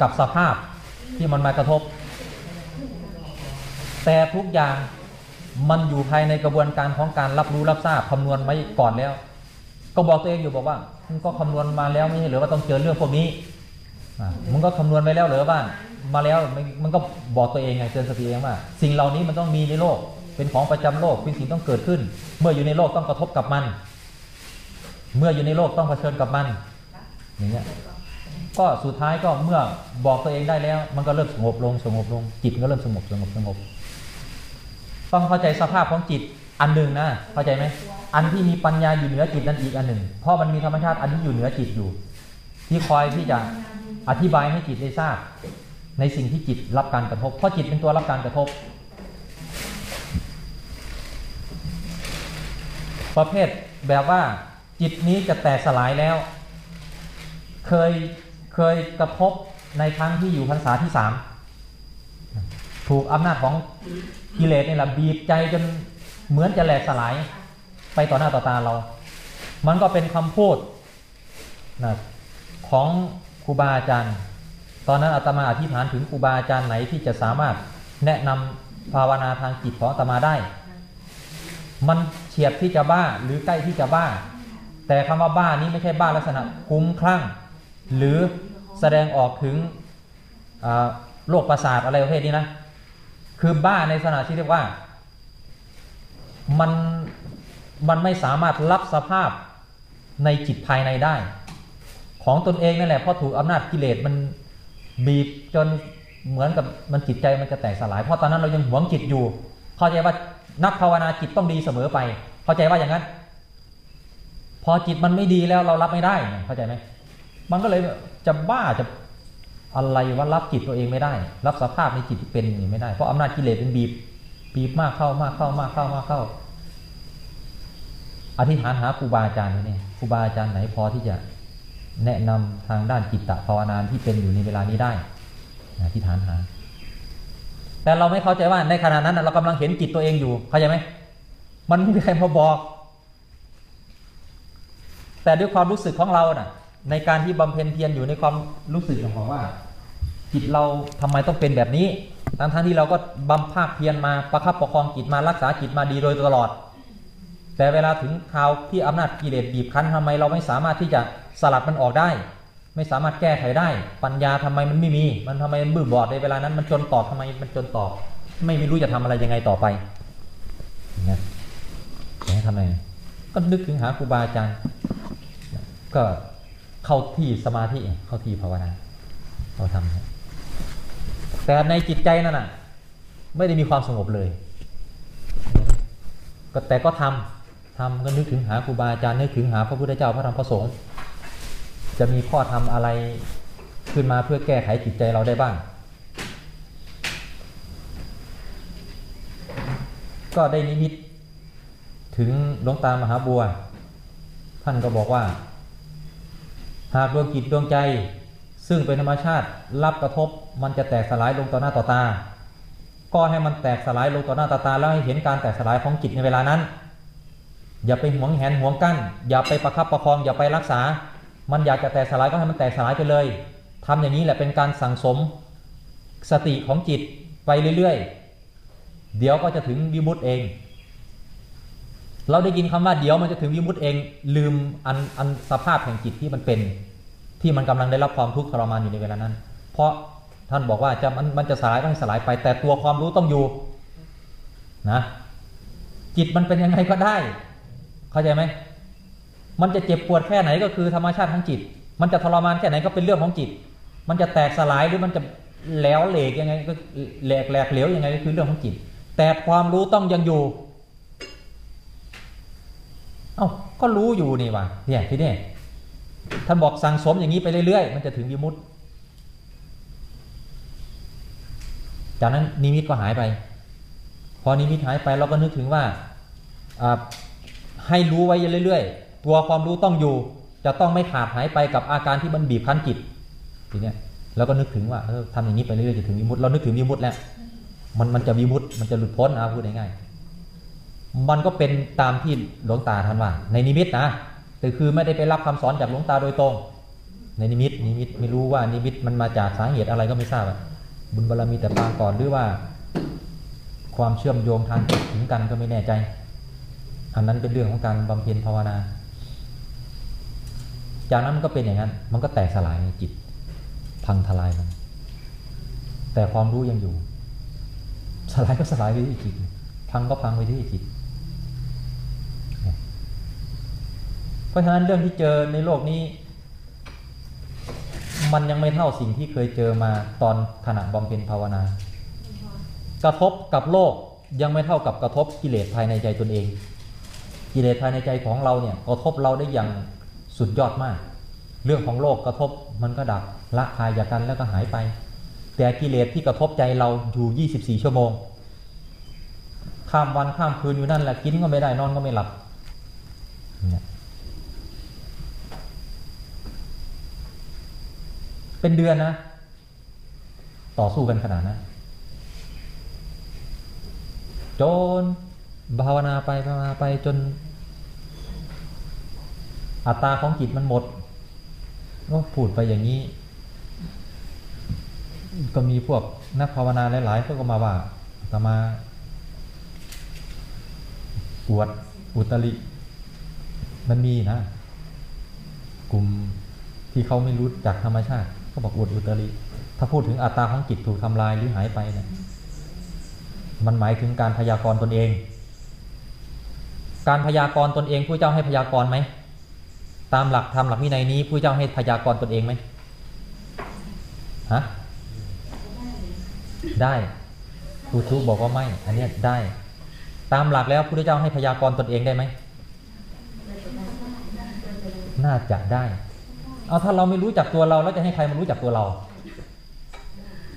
กับสภาพที่มันมากระทบ แต่ทุกอย่างมันอยู่ภายในกระบวนการของการรับรู้รับทราบคำนวณไว้ก่อนแล้ว ก็บอกตัวเองอยู่บอกว่ามึงก็คำนวณมาแล้วไม่ใช่หรือว่าต้องเจอเรื่องพวกนี้มึงก็คำนวณไปแล้วหรือว่ามาแล้วมันก็บอกตัวเองไงเตือนสติเองว่า สิ่งเหล่านี้มันต้องมีในโลก เป็นของประจำโลกเป็นสิ่งต้องเกิดขึ้น เมื่ออยู่ในโลกต้องกระทบกับมัน เมื่ออยู่ในโลกต้องเผชิญกับมันอย่างเงี้ย ก็สุดท้ายก็เมื่อบอกตัวเองได้แล้ว มันก็เริ่มสงบลงสงบลงจิตก็เริ่มสงบสงบสงบ ต้องเข้าใจสภาพของจิตอันหนึ่งนะเข้าใจไหมอันที่มีปัญญาอยู่เหนือจิตนั่นอีกอันหนึ่ง เพราะมันมีธรรมชาติอันที่อยู่เหนือจิตอยู่ ที่คอยที่จะอธิบายให้จิตได้ทราบ ในสิ่งที่จิตรับการกระทบ เพราะจิตเป็นตัวรับการกระทบ ประเภทแบบว่าจิตนี้จะแตกสลายแล้ว เคย เคยกระทบในครั้งที่อยู่พรรษาที่สามถูกอำนาจของกิเลสนี่แหละบีบใจจนเหมือนจะแหลกสลายไปต่อหน้าต่อตาเรา มันก็เป็นคำพูดนะของครูบาอาจารย์ ตอนนั้นอาตมาอธิษฐานถึงครูบาอาจารย์ไหนที่จะสามารถแนะนำภาวนาทางจิตของอาตมาได้ มันเฉียดที่จะบ้าหรือใกล้ที่จะบ้า แต่คำว่าบ้านี้ไม่ใช่บ้าลักษณะคุ้มคลั่ง หรือแสดงออกถึงโรคประสาทอะไรประเภทนี้นะคือบ้าในลักษณะที่เรียกว่ามันมันไม่สามารถรับสภาพในจิตภายในได้ ของตนเองนั่นแหละเพราะถูกอำนาจกิเลสมันบีบจนเหมือนกับมันจิตใจมันจะแตกสลาย เพราะตอนนั้นเรายังหวงจิตอยู่ เข้าใจว่านักภาวนาจิตต้องดีเสมอไป เข้าใจว่าอย่างนั้น พอจิตมันไม่ดีแล้วเรารับไม่ได้ เข้าใจไหม มันก็เลยจะบ้าจะอะไรว่ารับจิตตัวเองไม่ได้ รับสภาพในจิตที่เป็นอย่างนี้ไม่ได้ เพราะอำนาจกิเลสเป็นบีบ บีบมากเข้ามากเข้ามากเข้ามากเข้า อธิษฐานหาครูบาอาจารย์นี่ครูบาอาจารย์ไหนพอที่จะแนะนำทางด้านจิตตภาวนานที่เป็นอยู่ในเวลานี้ได้อธิษฐานหา แต่เราไม่เข้าใจว่าในขณะนั้นเรากำลังเห็นจิตตัวเองอยู่ เข้าใจไหมมันไม่มีใครมาบอก แต่ด้วยความรู้สึกของเราน่ะ ในการที่บำเพ็ญเพียรอยู่ในความรู้สึกของเราว่า จิตเราทำไมต้องเป็นแบบนี้ ทั้งทั้งที่เราก็บำภาคเพียรมาประคับประคองจิตมารักษาจิตมาดีโดยตลอด แต่เวลาถึงคราวที่อำนาจกิเลสบีบคั้นทำไมเราไม่สามารถที่จะสลัดมันออกได้ ไม่สามารถแก้ไขได้ ปัญญาทำไมมันไม่มี มันทำไมมันบื้อบอดในเวลานั้นมันจนตอบทำไมมันจนตอบ ไม่รู้จะทำอะไรยังไงต่อไปนะจะทำไงก็นึกถึงหาครูบาอาจารย์ก็ เข้าที่สมาธิเข้าที่ภาวนาเราทำแต่ในจิตใจนั่นน่ะ ไม่ได้มีความสงบเลย ก็แต่ก็ทำทำก็นึกถึงหาครูบาอาจารย์นึกถึงหาพระพุทธเจ้าพระธรรมพระสงฆ์จะมีข้อทำอะไรขึ้นมาเพื่อแก้ไขจิตใจเราได้บ้าง ก็ได้นิมิตถึงหลวงตามหาบัว ท่านก็บอกว่า หากดวงจิตดวงใจ ซึ่งเป็นธรรมชาติรับกระทบมันจะแตกสลายลงต่อหน้าต่อตา ก็ให้มันแตกสลายลงต่อหน้าต่อตา แล้วให้เห็นการแตกสลายของจิตในเวลานั้น อย่าไปหวงแหนหวงกั้น อย่าไปประคับประคองอย่าไปรักษา มันอยากจะแตกสลายก็ให้มันแตกสลายไปเลยทำอย่างนี้แหละเป็นการสั่งสม สติของจิตไปเรื่อยๆ เดี๋ยวก็จะถึงวิมุตเอง เราได้ยินคำว่าเดี๋ยวมันจะถึงวิมุตติเองลืมอันอันสภาพแห่งจิตที่มันเป็น ที่มันกำลังได้รับความทุกข์ทรมานอยู่ในเวลานั้น เพราะท่านบอกว่าจะมันมันจะสลายก็ให้สลายไป แต่ตัวความรู้ต้องอยู่นะจิตมันเป็นยังไงก็ได้ เข้าใจไหมมันจะเจ็บปวดแค่ไหนก็คือธรรมชาติของจิต มันจะทรมานแค่ไหนก็เป็นเรื่องของจิต มันจะแตกสลายหรือมันจะแหลวเหลกยังไงก็แหลกแหลกเหลวยังไงก็คือเรื่องของจิต แต่ความรู้ต้องยังอยู่ เอ้าก็รู้อยู่นี่ว่ะเนี่ยที่นี่ท่านบอกสั่งสมอย่างนี้ไปเรื่อยๆ มันจะถึงวิมุตติจากนั้นนิมิตก็หายไป พอนิมิตหายไปเราก็นึกถึงว่าให้รู้ไว้เรื่อยๆ ตัวความรู้ต้องอยู่ จะต้องไม่ขาดหายไปกับอาการที่มันบีบคั้นจิตทีเนี้ยเราก็นึกถึงว่าเออทำอย่างนี้ไปเรื่อยๆจะถึงวิมุตติเรานึกถึงวิมุตติแล้วมันมันจะวิมุตติมันจะหลุดพ้นเอาพูดง่ายๆ มันก็เป็นตามที่หลวงตาท่านว่า ในนิมิตนะแต่คือไม่ได้ไปรับคำสอนจากหลวงตาโดยตรง ในนิมิตนิมิตไม่รู้ว่านิมิตมันมาจากสาเหตุอะไรก็ไม่ทราบบุญบารรมีแต่ปางก่อนหรือว่า ความเชื่อมโยงทางจิตถึงกันก็ไม่แน่ใจ อันนั้นเป็นเรื่องของการบำเพ็ญภาวนา จากนั้นมันก็เป็นอย่างนั้น มันก็แตกสลายในจิต พังทลายมันแต่ความรู้ยังอยู่ สลายก็สลายไปที่จิต พังก็พังไปที่จิต เพราะฉะนั้นเรื่องที่เจอในโลกนี้ มันยังไม่เท่าสิ่งที่เคยเจอมาตอนขณะบำเพ็ญภาวนา กระทบกับโลกยังไม่เท่ากับกระทบกิเลสภายในใจตนเอง กิเลสภายในใจของเราเนี่ยกระทบเราได้อย่างสุดยอดมาก เรื่องของโลกกระทบมันก็ดับละคายจากกันแล้วก็หายไป แต่กิเลสที่กระทบใจเราอยู่ 24 ชั่วโมง ข้ามวันข้ามคืนอยู่นั่นแหละกินก็ไม่ได้นอนก็ไม่หลับเนี่ย เป็นเดือนนะ ต่อสู้กันขนาดนั้นจนภาวนาไปภาวนาไปจน อัตตาของจิตมันหมดก็พูดไปอย่างนี้ ก็มีพวกนักภาวนาหลายๆเขาก็มาว่าตมาอวดอุตริ มันมีนะ กลุ่มที่เขาไม่รู้จักธรรมชาติ ก็บอกอวดอุตริ ถ้าพูดถึงอัตตาของจิตถูกทำลายหรือหายไปเนะี่ยมันหมายถึงการพยากรณ์ตนเอง การพยากรณ์ตนเองผู้เจ้าให้พยากรณ์ไหม ตามหลักธรรมหลักวินัยนี้ผู้เจ้าให้พยากรณ์ตนเองไหมฮะได้ครูทุบอกว่าไม่ อันนี้ได้ ตามหลักแล้วพระเจ้าให้พยากรณ์ตนเองได้ไหม น่าจะได้ เอาถ้าเราไม่รู้จักตัวเราแล้วจะให้ใครมารู้จักตัวเรา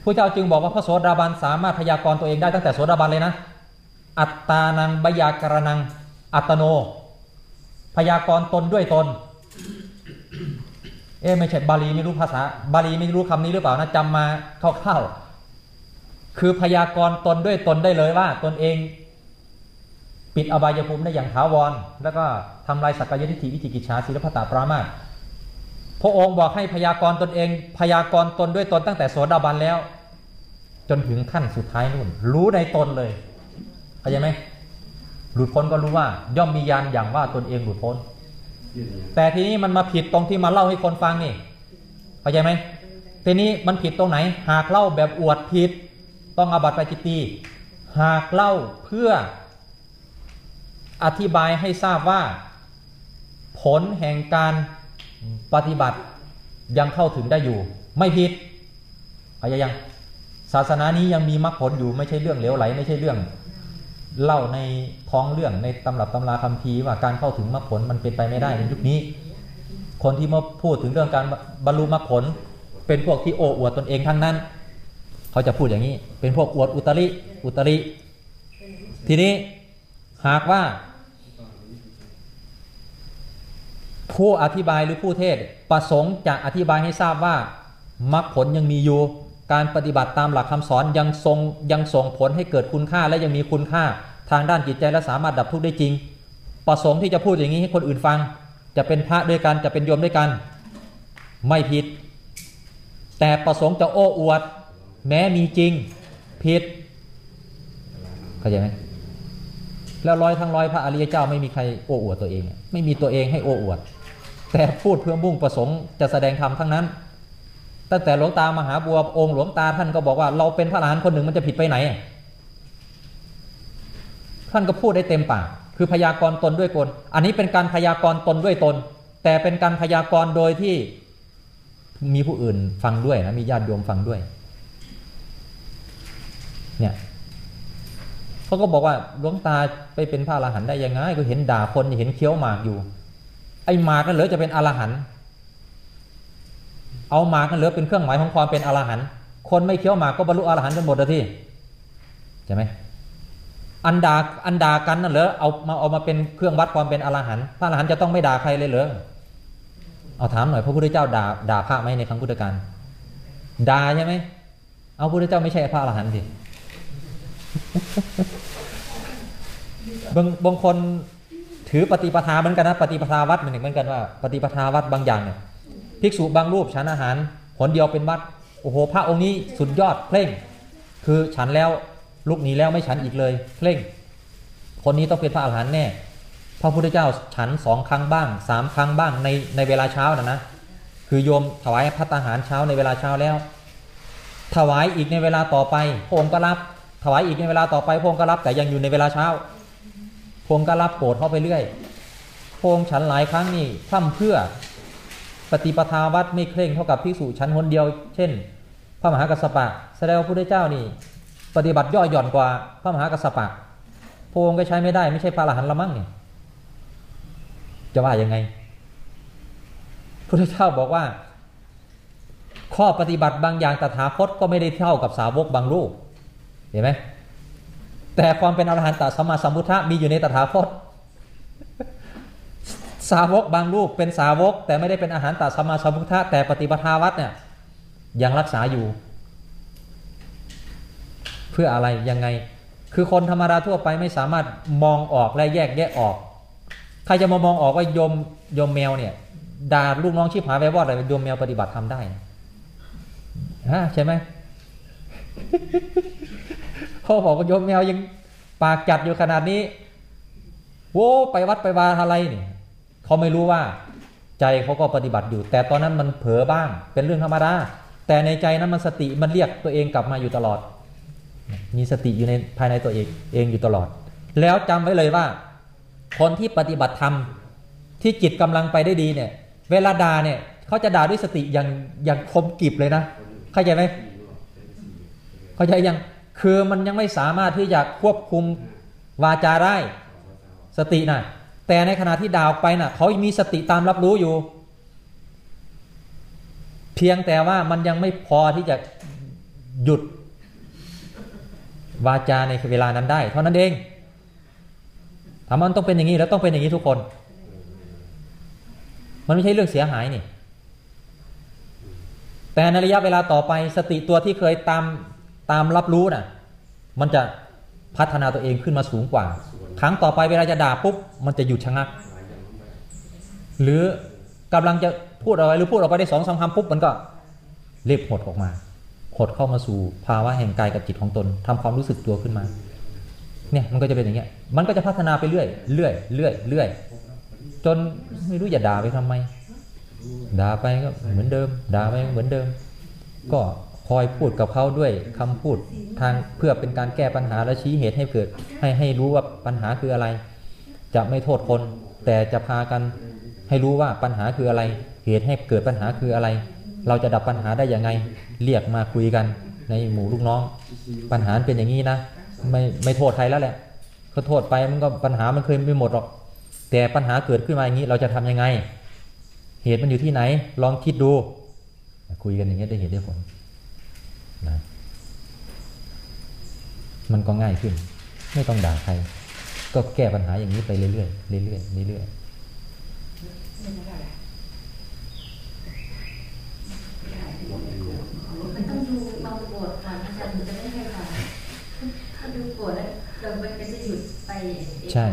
พระเจ้าจึงบอกว่าพระโสดาบันสามารถพยากรณ์ตัวเองได้ตั้งแต่โสดาบันเลยนะ อัตตานังบยากรนัง อัตโน พยากรณ์ตนด้วยตน เอ๊ไม่ใช่บาลีไม่รู้ภาษา บาลีไม่รู้คำนี้หรือเปล่านะจำมาคร่าวๆคือพยากรณ์ตนด้วยตนได้เลยว่า ตนเอง ปิดอบายภูมิได้อย่างถาวร แล้วก็ทำลายสักกายทิฏฐิวิจิกิจฉาศิลปตาปรามาส พระองค์บอกให้พยากรณ์ตนเอง พยากรณ์ตนด้วยตนตั้งแต่โสดาบันแล้ว จนถึงขั้นสุดท้ายนู่น รู้ในตนเลยเข้าใจไหมหลุดพ้นก็รู้ว่าย่อมมียานอย่างว่าตนเองหลุดพ้น แต่ทีนี้มันมาผิดตรงที่มาเล่าให้คนฟังนี่เข้าใจไหมทีนี้มันผิดตรงไหน หากเล่าแบบอวดผิด ต้องอาบัติปจิตตีหากเล่าเพื่ออธิบายให้ทราบว่า ผลแห่งการ ปฏิบัติยังเข้าถึงได้อยู่ ไม่ผิดเข้ายังศาสนานี้ยังมีมรรคผลอยู่ไม่ใช่เรื่องเหลวไหล ไม่ใช่เรื่อง เล่าในท้องเรื่องในตำรับตำราคัมภีร์ว่าการเข้าถึงมรรคผลมันเป็นไปไม่ได้ในยุคนี้ คนที่มาพูดถึงเรื่องการบรรลุมรรคผล เป็นพวกที่โอ้อวดตนเองทั้งนั้น เขาจะพูดอย่างนี้ เป็นพวกอวดอุตริอุตริ ทีนี้หากว่า ผู้อธิบายหรือผู้เทศประสงค์จะอธิบายให้ทราบว่ามรรคผลยังมีอยู่ การปฏิบัติตามหลักคำสอนยังทรงยังส่งผลให้เกิดคุณค่าและยังมีคุณค่า ทางด้านจิตใจและสามารถดับทุกข์ได้จริง ประสงค์ที่จะพูดอย่างนี้ให้คนอื่นฟัง จะเป็นพระด้วยกันจะเป็นโยมด้วยกัน ไม่ผิด แต่ประสงค์จะโอ้อวด แม้มีจริง ผิดเข้าใจไหมแล้วร้อยทั้งร้อยพระอริยเจ้าไม่มีใครโอ้อวดตัวเอง ไม่มีตัวเองให้โอ้อวด แต่พูดเพื่อมุ่งประสงค์จะแสดงธรรมทั้งนั้น ตั้งแต่หลวงตามหาบัวองค์หลวงตาท่านก็บอกว่า เราเป็นพระอรหันต์คนหนึ่งมันจะผิดไปไหน ท่านก็พูดได้เต็มปากคือพยากรณ์ตนด้วยตนอันนี้เป็นการพยากรณ์ตนด้วยตน แต่เป็นการพยากรณ์โดยที่มีผู้อื่นฟังด้วยนะมีญาติโยมฟังด้วย เนี่ยเขาก็บอกว่าหลวงตาไปเป็นพระอรหันต์ได้ยังไงก็เห็นด่าคนเห็นเคี้ยวหมากอยู่ ไอ้หมากนั่นเหลือจะเป็นอรหันต์เอาหมากนั่นเหลือเป็นเครื่องหมายของความเป็นอรหันต์คนไม่เคี้ยวหมากก็บรรลุอรหันต์กันหมดเลยที่ใช่ไหมอันดาอันดากันนั่นเหรอเอามาเอามาเป็นเครื่องวัดความเป็นอรหันต์พระอรหันต์จะต้องไม่ด่าใครเลยเหรอเอาถามหน่อยพระพุทธเจ้าด่าด่าพระไหมในครั้งพุทธกาลด่าใช่ไหมเอาพระพุทธเจ้าไม่ใช่พระอรหันต์สิบางบางคน ถือปฏิปทาเหมือนกันนะปฏิปทาวัดเหมือนกันว่า ปฏิปทาวัดบางอย่างเนี่ยภิกษุบางรูปฉันอาหารหนเดียวเป็นวัดโอ้โหพระองค์นี้สุดยอดเคร่ง คือฉันแล้วลุกหนีแล้วไม่ฉันอีกเลยเคร่ง คนนี้ต้องเป็นพระอรหันต์แน่พระพุทธเจ้าฉันสองครั้งบ้างสามครั้งบ้างในในเวลาเช้านะนะคือโยมถวายพัตตาหารเช้าในเวลาเช้าแล้ว ถวายอีกในเวลาต่อไปพระองค์ก็รับ ถวายอีกในเวลาต่อไปพระองค์ก็รับแต่ยังอยู่ในเวลาเช้า พงก็รับโปรดเข้าไปเรื่อยพงฉันหลายครั้งนี่พร่ำเพื่อปฏิปทาวัดไม่เคร่งเท่ากับภิกษุชั้นคนเดียว เช่น พระมหากัสสปะ แสดงว่าพระพุทธเจ้านี่ ปฏิบัติย่อหย่อนกว่าพระมหากัสสปะพระองค์ก็ใช้ไม่ได้ไม่ใช่พระอรหันต์ละมั้งเนี่ยจะว่ายังไงพระพุทธเจ้าบอกว่า ข้อปฏิบัติบางอย่างตถาคตก็ไม่ได้เท่ากับสาวกบางรูปเห็นไหม แต่ความเป็นอรหันตสัมมาสัมพุทธะมีอยู่ในตถาคตสาวกบางรูปเป็นสาวก แต่ไม่ได้เป็นอาหารตัดสมมาสัมพุทธะแต่ปฏิปทาวัดเนี่ยยังรักษาอยู่ เพื่ออะไรยังไง คือคนธรรมดาทั่วไปไม่สามารถมองออกและแยกแยะออก ใครจะมามองออกว่ายมยมแมวเนี่ยด่าลูกน้องชิบหายไปวอดอะไรยมแมวปฏิบัติทำได้ฮะใช่ไหม เขาบอกว่าโยมแมวยังปากจัดอยู่ขนาดนี้โว้ไปวัดไปวาอะไรเนี่ยเขาไม่รู้ว่า ใจเขาก็ปฏิบัติอยู่ แต่ตอนนั้นมันเผลอบ้างเป็นเรื่องธรรมดาแต่ในใจนั้นมันสติมันเรียกตัวเองกลับมาอยู่ตลอด มีสติอยู่ในภายในตัวเองเองอยู่ตลอด แล้วจำไว้เลยว่า คนที่ปฏิบัติธรรมที่จิตกำลังไปได้ดีเนี่ย เวลาด่าเนี่ยเขาจะด่าด้วยสติอย่างอย่างคมกริบเลยนะ เข้าใจไหมเข้าใจยัง คือมันยังไม่สามารถที่จะควบคุมวาจาได้สตินะ่ะแต่ในขณะที่ด่าออกไปน่ะเขามีสติตามรับรู้อยู่ เพียงแต่ว่ามันยังไม่พอที่จะหยุดวาจาในเวลานั้นได้ เท่านั้นเองถามมันต้องเป็นอย่างนี้แล้วต้องเป็นอย่างนี้ทุกคน มันไม่ใช่เรื่องเสียหายนี่ แต่ในระยะเวลาต่อไปสติตัวที่เคยตาม ตามรับรู้น่ะ มันจะพัฒนาตัวเองขึ้นมาสูงกว่า ครั้งต่อไปเวลาจะด่าปุ๊บ มันจะหยุดชะงัก หรือกำลังจะพูดอะไรหรือพูดออกไปได้สองสามคำปุ๊บ มันก็เรียบหดออกมา หดเข้ามาสู่ภาวะแห่งกายกับจิตของตนทำความรู้สึกตัวขึ้นมา เนี่ยมันก็จะเป็นอย่างเงี้ย มันก็จะพัฒนาไปเรื่อย เรื่อย เรื่อย เรื่อย จนไม่รู้จะด่าไปทำไม ด่าไปก็เหมือนเดิม ด่าไปเหมือนเดิม ก็ คอยพูดกับเขาด้วยคำพูดทางเพื่อเป็นการแก้ปัญหาและชี้เหตุให้เกิด ให้ให้รู้ว่าปัญหาคืออะไร จะไม่โทษคน แต่จะพากันให้รู้ว่าปัญหาคืออะไร เหตุให้เกิดปัญหาคืออะไร เราจะดับปัญหาได้ยังไง เรียกมาคุยกันในหมู่ลูกน้อง ปัญหาเป็นอย่างนี้นะ ไม่ไม่โทษใครแล้วแหละเขาโทษไปมันก็ปัญหามันเคยไม่หมดหรอก แต่ปัญหาเกิดขึ้นมาอย่างนี้เราจะทำยังไง เหตุมันอยู่ที่ไหน ลองคิดดู คุยกันอย่างนี้ได้เหตุได้ผลนะ มันก็ง่ายขึ้น ไม่ต้องด่าใคร ก็แก้ปัญหาอย่างนี้ไปเรื่อยๆเรื่อยๆเรื่อยๆมันต้องดูเราโกรธก่อนอาจารย์ถึงจะไม่ให้ค่ะถ้าดูโกรธแล้วเรามันจะหยุดไปเองใช่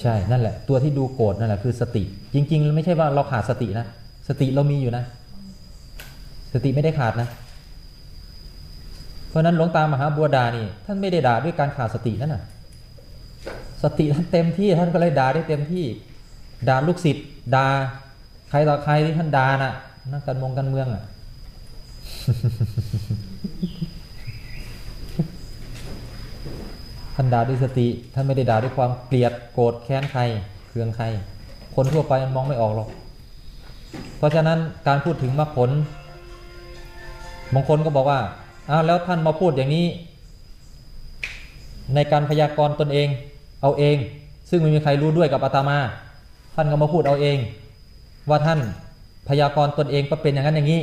ใช่นั่นแหละ ตัวที่ดูโกรธนั่นแหละคือสติ จริงๆ ไม่ใช่ว่าเราขาดสตินะ สติเรามีอยู่นะ สติไม่ได้ขาดนะ เพราะนั้นหลวงตามหาบัวดานี่ ท่านไม่ได้ด่าด้วยการขาดสตินั่นน่ะ สติท่านเต็มที่ท่านก็เลยด่าได้เต็มที่ด่าลูกศิษย์ด่าใครต่อใครที่ท่านด่าน่ะนักการมองการเมืองอะท่านด่าด้วยสติ ท่านไม่ได้ด่าด้วยความเกลียดโกรธแค้นใครเคืองใคร คนทั่วไปมันมองไม่ออกหรอก เพราะฉะนั้นการพูดถึงมรรคผลบางคนก็บอกว่า อ้าวแล้วท่านมาพูดอย่างนี้ ในการพยากรณ์ตนเอง เอาเอง ซึ่งไม่มีใครรู้ด้วยกับอาตมา ท่านก็มาพูดเอาเอง ว่าท่านพยากรณ์ตนเองก็เป็นอย่างนั้นอย่างนี้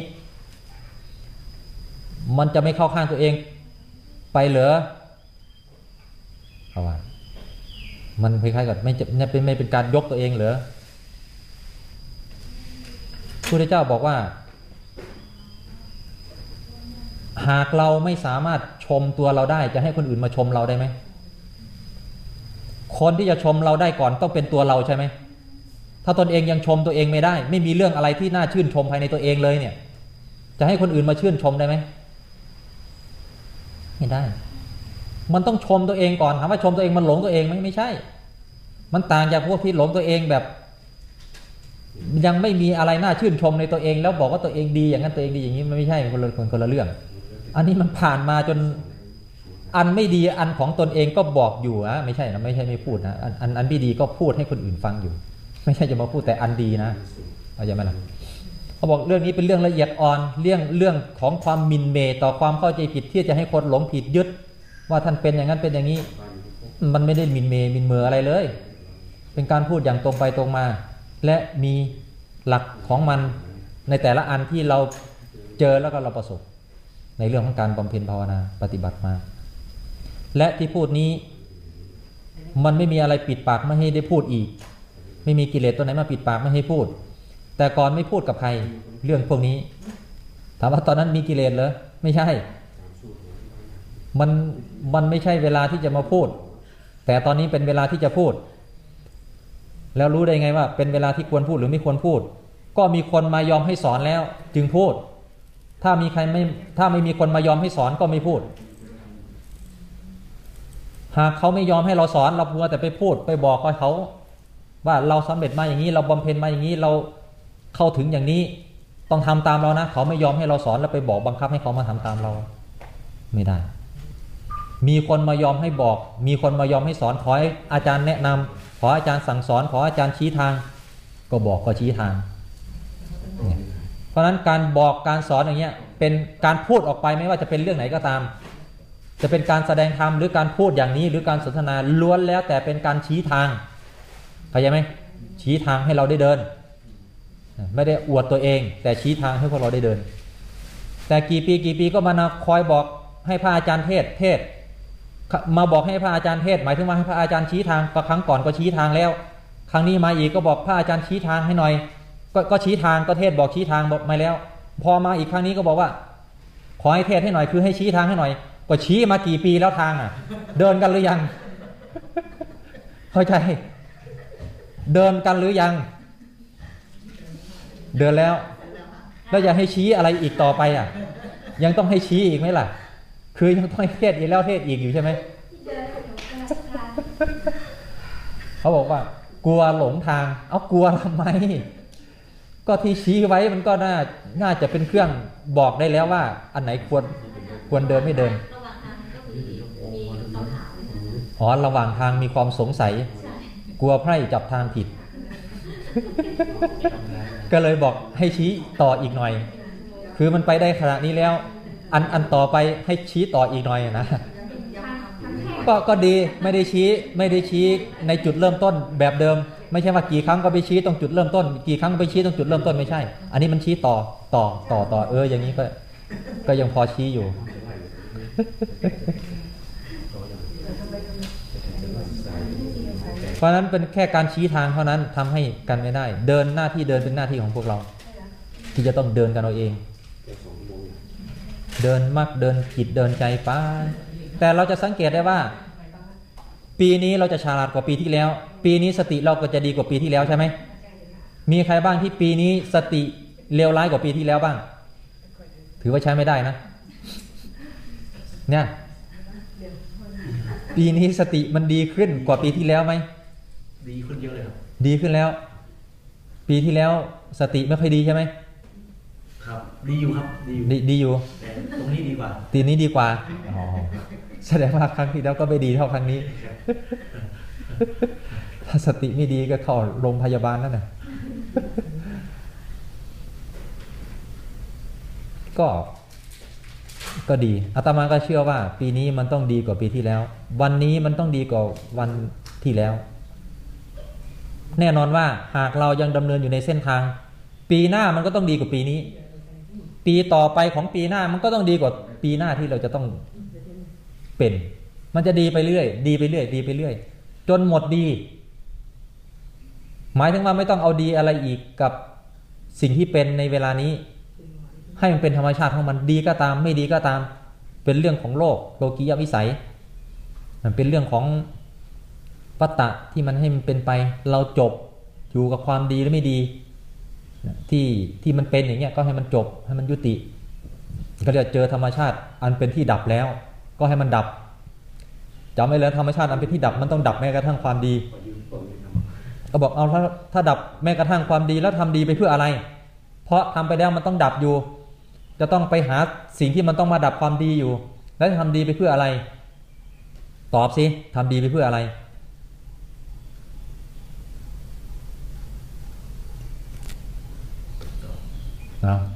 มันจะไม่เข้าข้างตัวเองไปเหรอเขาว่ามันคล้ายๆกับไม่จะไม่เป็นไม่เป็นการยกตัวเองเหรอพระพุทธเจ้าบอกว่า หากเราไม่สามารถชมตัวเราได้ จะให้คนอื่นมาชมเราได้ไหม คนที่จะชมเราได้ก่อนต้องเป็นตัวเราใช่ไหม ถ้าตนเองยังชมตัวเองไม่ได้ ไม่มีเรื่องอะไรที่น่าชื่นชมภายในตัวเองเลยเนี่ย จะให้คนอื่นมาชื่นชมได้ไหมไม่ได้ มันต้องชมตัวเองก่อนถามว่าชมตัวเองมันหลงตัวเองไหมไม่ใช่ มันต่างจากพวกที่หลงตัวเองแบบ ยังไม่มีอะไรน่าชื่นชมในตัวเอง แล้วบอกว่าตัวเองดีอย่างนั้นตัวเองดีอย่างนี้มันไม่ใช่คนละคนคนละเรื่อง อันนี้มันผ่านมาจนอันไม่ดีอันของตนเองก็บอกอยู่อะไม่ใช่นะไม่ใช่ไม่พูดนะอันอันอันไม่ดีก็พูดให้คนอื่นฟังอยู่ ไม่ใช่จะมาพูดแต่อันดีนะเอาใจไหมล่ะเขาบอกเรื่องนี้เป็นเรื่องละเอียดอ่อนเรื่องเรื่องของความมินเมต่อความเข้าใจผิดที่จะให้คนหลงผิดยึด ว่าท่านเป็นอย่างนั้นเป็นอย่างนี้ มันไม่ได้มินเมมินเมออะไรเลย เป็นการพูดอย่างตรงไปตรงมา และมีหลักของมันในแต่ละอันที่เราเจอแล้วก็เราประสบ ในเรื่องของการบำเพ็ญภาวนาปฏิบัติมา และที่พูดนี้มันไม่มีอะไรปิดปากไม่ให้ได้พูดอีก ไม่มีกิเลสตัวไหนมาปิดปากไม่ให้พูด แต่ก่อนไม่พูดกับใครเรื่องพวกนี้ ถามว่าตอนนั้นมีกิเลสเหรอไม่ใช่ มันมันไม่ใช่เวลาที่จะมาพูด แต่ตอนนี้เป็นเวลาที่จะพูด แล้วรู้ได้ไงว่า เป็นเวลาที่ควรพูดหรือไม่ควรพูด ก็มีคนมายอมให้สอนแล้ว จึงพูด ถ้ามีใครไม่ถ้าไม่มีคนมายอมให้สอนก็ไม่พูด หากเขาไม่ยอมให้เราสอนเราพัวแต่ไปพูดไปบอกเขาว่าเราสำเร็จมาอย่างนี้ เราบำเพ็ญมาอย่างนี้เราเข้าถึงอย่างนี้ต้องทำตามเรานะเขาไม่ยอมให้เราสอนแล้วไปบอกบังคับให้เขามาทำตามเรา ไม่ได้ มีคนมายอมให้บอก มีคนมายอมให้สอนขอให้อาจารย์แนะนำขออาจารย์สั่งสอนขออาจารย์ชี้ทาง ก็บอกก็ชี้ทาง เพราะนั้นการบอกการสอนอย่างเงี้ยเป็นการพูดออกไปไม่ว่าจะเป็นเรื่องไหนก็ตาม จะเป็นการแสดงธรรมหรือการพูดอย่างนี้หรือการสนทนาล้วนแล้วแต่เป็นการชี้ทางเข้าใจไหมชี้ทางให้เราได้เดิน ไม่ได้อวดตัวเอง แต่ชี้ทางให้พวกเราได้เดิน แต่กี่ปีกี่ปีก็มานะคอยบอกให้พระอาจารย์เทศเทศ มาบอกให้พระอาจารย์เทศ หมายถึงว่าให้พระอาจารย์ชี้ทางก็ครั้งก่อนก็ชี้ทางแล้ว ครั้งนี้มาอีกก็บอกพระอาจารย์ชี้ทางให้หน่อย ก็ก็ชี้ทางก็เทศบอกชี้ทางบอกมาแล้ว พอมาอีกครั้งนี้ก็บอกว่า ขอให้เทศให้หน่อยคือให้ชี้ทางให้หน่อย ก็ชี้มากี่ปีแล้วทางอะ เดินกันหรือยัง เข้าใจ เดินกันหรือยัง เดินแล้ว แล้วจะให้ชี้อะไรอีกต่อไปอะ ยังต้องให้ชี้อีกไหมล่ะ คือยังต้องให้เทศอีกแล้วเทศอีกอยู่ใช่ไหมเขาบอกว่ากลัวหลงทาง เอากลัวทำไม ก็ที่ชี้ไว้มันก็น่าน่าจะเป็นเครื่องบอกได้แล้วว่า อันไหนควรควรเดินไม่เดินระหว่างทางก็มีมีคำถามนะคะอ๋อระหว่างทางมีความสงสัยใช่กลัวไพร่จับทางผิด ก็เลยบอกให้ชี้ต่ออีกหน่อย คือมันไปได้ขนาดนี้แล้ว อันอันต่อไปให้ชี้ต่ออีกหน่อยนะก็ก็ดีไม่ได้ชี้ไม่ได้ชี้ในจุดเริ่มต้นแบบเดิม ไม่ใช่ว่ากี่ครั้งก็ไปชี้ตรงจุดเริ่มต้น กี่ครั้งไปชี้ตรงจุดเริ่มต้นไม่ใช่ อันนี้มันชี้ต่อต่อต่อต่อเออ อย่างนี้ก็ ก็ยังพอชี้อยู่เพราะนั้นเป็นแค่การชี้ทางเท่านั้นทำให้กันไม่ได้ เดินหน้าที่เดินเป็นหน้าที่ของพวกเรา ที่จะต้องเดินกันเอาเอง เดินมักเดินจิตเดินใจไปแต่เราจะสังเกตได้ว่า ปีนี้เราจะฉลาดกว่าปีที่แล้ว ปีนี้สติเราก็จะดีกว่าปีที่แล้วใช่ไหม มีใครบ้างที่ปีนี้สติเลวร้ายกว่าปีที่แล้วบ้าง ถือว่าใช้ไม่ได้นะ เนี่ยปีนี้สติมันดีขึ้นกว่าปีที่แล้วไหม ดีขึ้นเยอะเลยครับ ดีขึ้นแล้ว ปีที่แล้วสติไม่ค่อยดีใช่ไหมครับ ดีอยู่ครับดีอยู่ดีดีอยู่แต่ตรงนี้ดีกว่าปีนี้ดีกว่าอ๋อแสดงว่าครั้งที่แล้วก็ไม่ดีเท่าครั้งนี้ ถ้าสติไม่ดีก็เข้าโรงพยาบาลนั่นน่ะก็ ก็ดีอาตมาก็เชื่อว่า ปีนี้มันต้องดีกว่าปีที่แล้ว วันนี้มันต้องดีกว่าวันที่แล้ว แน่นอนว่าหากเรายังดำเนินอยู่ในเส้นทาง ปีหน้ามันก็ต้องดีกว่าปีนี้ ปีต่อไปของปีหน้ามันก็ต้องดีกว่าปีหน้าที่เราจะต้องเป็น มันจะดีไปเรื่อย ดีไปเรื่อย ดีไปเรื่อย จนหมดดี หมายถึงว่าไม่ต้องเอาดีอะไรอีกกับสิ่งที่เป็นในเวลานี้ ให้มันเป็นธรรมชาติของมันดีก็ตาม ไม่ดีก็ตาม เป็นเรื่องของโลกโลกียวิสัย มันเป็นเรื่องของวัตตะที่มันให้มันเป็นไป เราจบอยู่กับความดีหรือไม่ดีที่ที่มันเป็นอย่างเงี้ยก็ให้มันจบให้มันยุติ ก็เรียกเจอธรรมชาติอันเป็นที่ดับแล้ว ก็ให้มันดับจำไว้เลยธรรมชาติอันเป็นที่ดับมันต้องดับแม้กระทั่งความดี ก็บอกเอาถ้าถ้าดับแม้กระทั่งความดีแล้วทำดีไปเพื่ออะไร เพราะทำไปแล้วมันต้องดับอยู่ จะต้องไปหาสิ่งที่มันต้องมาดับความดีอยู่ แล้วจะทำดีไปเพื่ออะไร ตอบสิทำดีไปเพื่ออะไร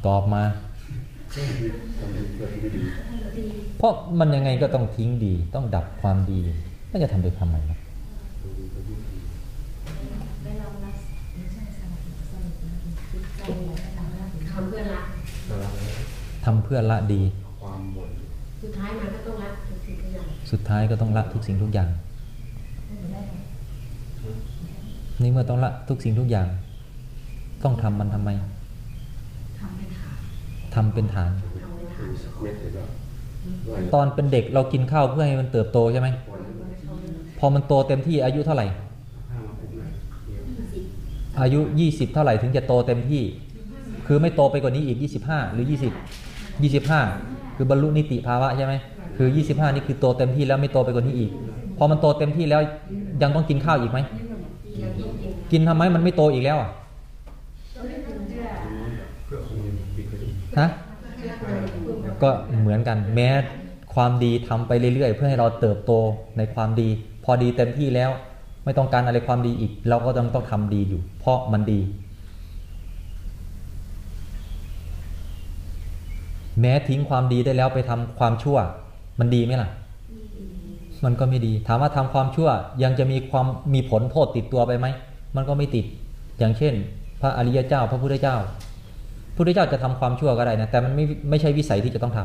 ตอบมาเพราะมันยังไงก็ต้องทิ้งดี ต้องดับความดีน่จะทำไปทำไมนะ ไปลองรักไม่ใช่สลับสลับจิตใจทำรัก ทำเพื่อนรักทำเพื่อละดีความบ่นสุดท้ายมันก็ต้องรักทุกสิ่งทุกอย่างสุดท้ายก็ต้องละทุกสิ่งทุกอย่าง นี่เมื่อต้องละทุกสิ่งทุกอย่าง ต้องทำมันทำไมทำเป็นฐานทำเป็นฐานเอาเวลาคือสักเม็ดเลยก็ด้วยตอนเป็นเด็กเรากินข้าวเพื่อให้มันเติบโตใช่ไหมวันนั้นพอมันโตเต็มที่อายุเท่าไหร่ห้ามาปุ๊บเลยเดี๋ยวยี่สิบอายุ 20 เท่าไหร่ถึงจะโตเต็มที่ คือไม่โตไปกว่านี้อีก 25 หรือ 20 25 คือบรรลุนิติภาวะใช่ไหมคือ 25 นี่คือโตเต็มที่แล้วไม่โตไปกว่านี้อีก พอมันโตเต็มที่แล้วยังต้องกินข้าวอีกไหม กินกินทำไมมันไม่โตอีกแล้วอะฮะก็เหมือนกันแม้ความดีทำไปเรื่อยๆ เพื่อให้เราเติบโตในความดี พอดีเต็มที่แล้ว ไม่ต้องการอะไรความดีอีก เราก็ต้องต้องทำดีอยู่ เพราะมันดี แม้ทิ้งความดีได้แล้วไปทำความชั่ว มันดีไหมล่ะ มันก็ไม่ดี ถามว่าทำความชั่วยังจะมีความมีผลโทษติดตัวไปไหม มันก็ไม่ติด อย่างเช่น พระอริยเจ้า พระพุทธเจ้าพระพุทธเจ้าจะทำความชั่วก็ได้นะ แต่มันไม่ไม่ใช่วิสัยที่จะต้องท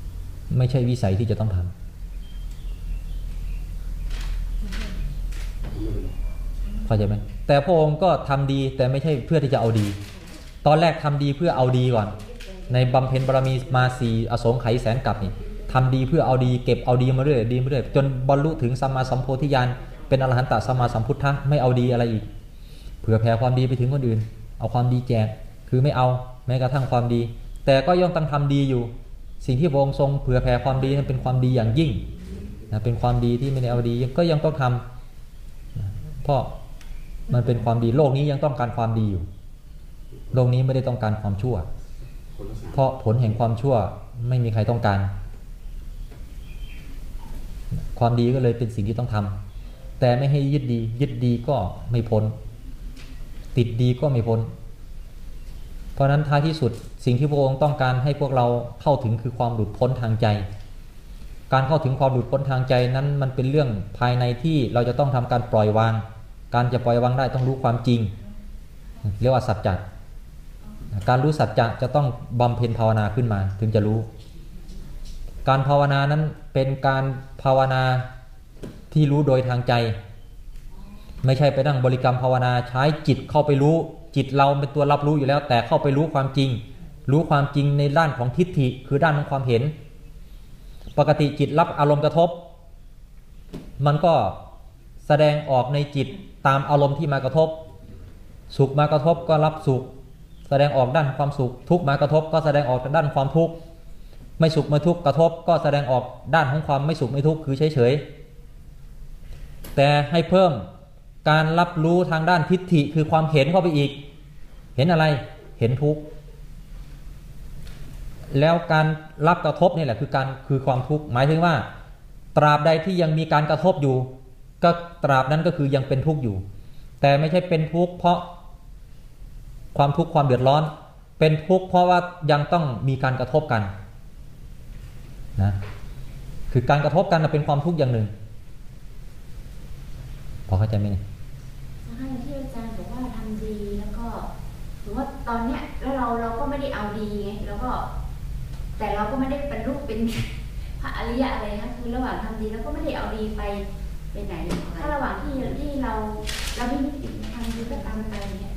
ำไม่ใช่วิสัยที่จะต้องทำเข้าใจไหมแต่พระองค์ก็ทำดีแต่ไม่ใช่เพื่อที่จะเอาดี ตอนแรกทำดีเพื่อเอาดีก่อน ในบำเพ็ญบารมีมาสีอสงไขยแสนกลับนี่ทำดีเพื่อเอาดีเก็บเอาดีมาเรื่อยดีมาเรื่อยจนบรรลุถึงสัมมาสัมโพธิญาณเป็นอรหันตสัมมาสัมพุทธะไม่เอาดีอะไรอีก เผื่อแผ่ความดีไปถึงคนอื่น เอาความดีแจกคือไม่เอาแม้กระทั่งความดี แต่ก็ย่อมต้องทำดีอยู่ สิ่งที่พระองค์ทรงเผื่อแผ่ความดีนั้นเป็นความดีอย่างยิ่งนะเป็นความดีที่ไม่ได้เอาดีก็ยังต้องทำเพราะมันเป็นความดีโลกนี้ยังต้องการความดีอยู่ โลกนี้ไม่ได้ต้องการความชั่วคนละสามเพราะผลแห่งความชั่วไม่มีใครต้องการ ความดีก็เลยเป็นสิ่งที่ต้องทำแต่ไม่ให้ยึดดี ยึดดีก็ไม่พ้น ติดดีก็ไม่พ้น เพราะฉะนั้นท้ายที่สุดสิ่งที่พระองค์ต้องการให้พวกเราเข้าถึงคือความหลุดพ้นทางใจ การเข้าถึงความหลุดพ้นทางใจนั้นมันเป็นเรื่องภายในที่เราจะต้องทำการปล่อยวาง การจะปล่อยวางได้ต้องรู้ความจริง เรียกว่าสัจจะ การรู้สัจจะจะต้องบำเพ็ญภาวนาขึ้นมา ถึงจะรู้ การภาวนานั้นเป็นการภาวนาที่รู้โดยทางใจ ไม่ใช่ไปนั่งบริกรรมภาวนาใช้จิตเข้าไปรู้ จิตเราเป็นตัวรับรู้อยู่แล้ว แต่เข้าไปรู้ความจริง รู้ความจริงในด้านของทิฏฐิคือด้านของความเห็น ปกติจิตรับอารมณ์กระทบ มันก็แสดงออกในจิตตามอารมณ์ที่มากระทบ สุขมากระทบก็รับสุข แสดงออกด้านความสุขทุกมากระทบ ก็แสดงออกด้านความทุกข์ไม่สุขไม่ทุกข์กระทบ ก็แสดงออกด้านของความไม่สุขไม่ทุกข์คือเฉยๆแต่ให้เพิ่มการรับรู้ทางด้านทิฏฐิคือความเห็นเข้าไปอีก เห็นอะไรเห็นทุกข์แล้วการรับกระทบนี่แหละคือการคือความทุกข์หมายถึงว่า ตราบใดที่ยังมีการกระทบอยู่ ก็ตราบนั้นก็คือยังเป็นทุกข์อยู่ แต่ไม่ใช่เป็นทุกข์เพราะ ความทุกข์ความเดือดร้อน เป็นทุกข์เพราะว่ายังต้องมีการกระทบกันนะคือการกระทบกันเป็นความทุกข์อย่างหนึ่ง พอเข้าใจไหมเนี่ยที่อาจารย์บอกว่าทำดีแล้วก็ถือว่าตอนเนี้ยแล้วเราเราก็ไม่ได้เอาดีไงแล้วก็ แต่เราก็ไม่ได้เป็นรูปเป็นพระอริยะอะไรนะคือระหว่างทำดีแล้วก็ไม่ได้เอาดีไปไปไหน ถ้าระหว่างที่ที่เราเราไม่ได้ทำดีก็ตามไปเนี่ย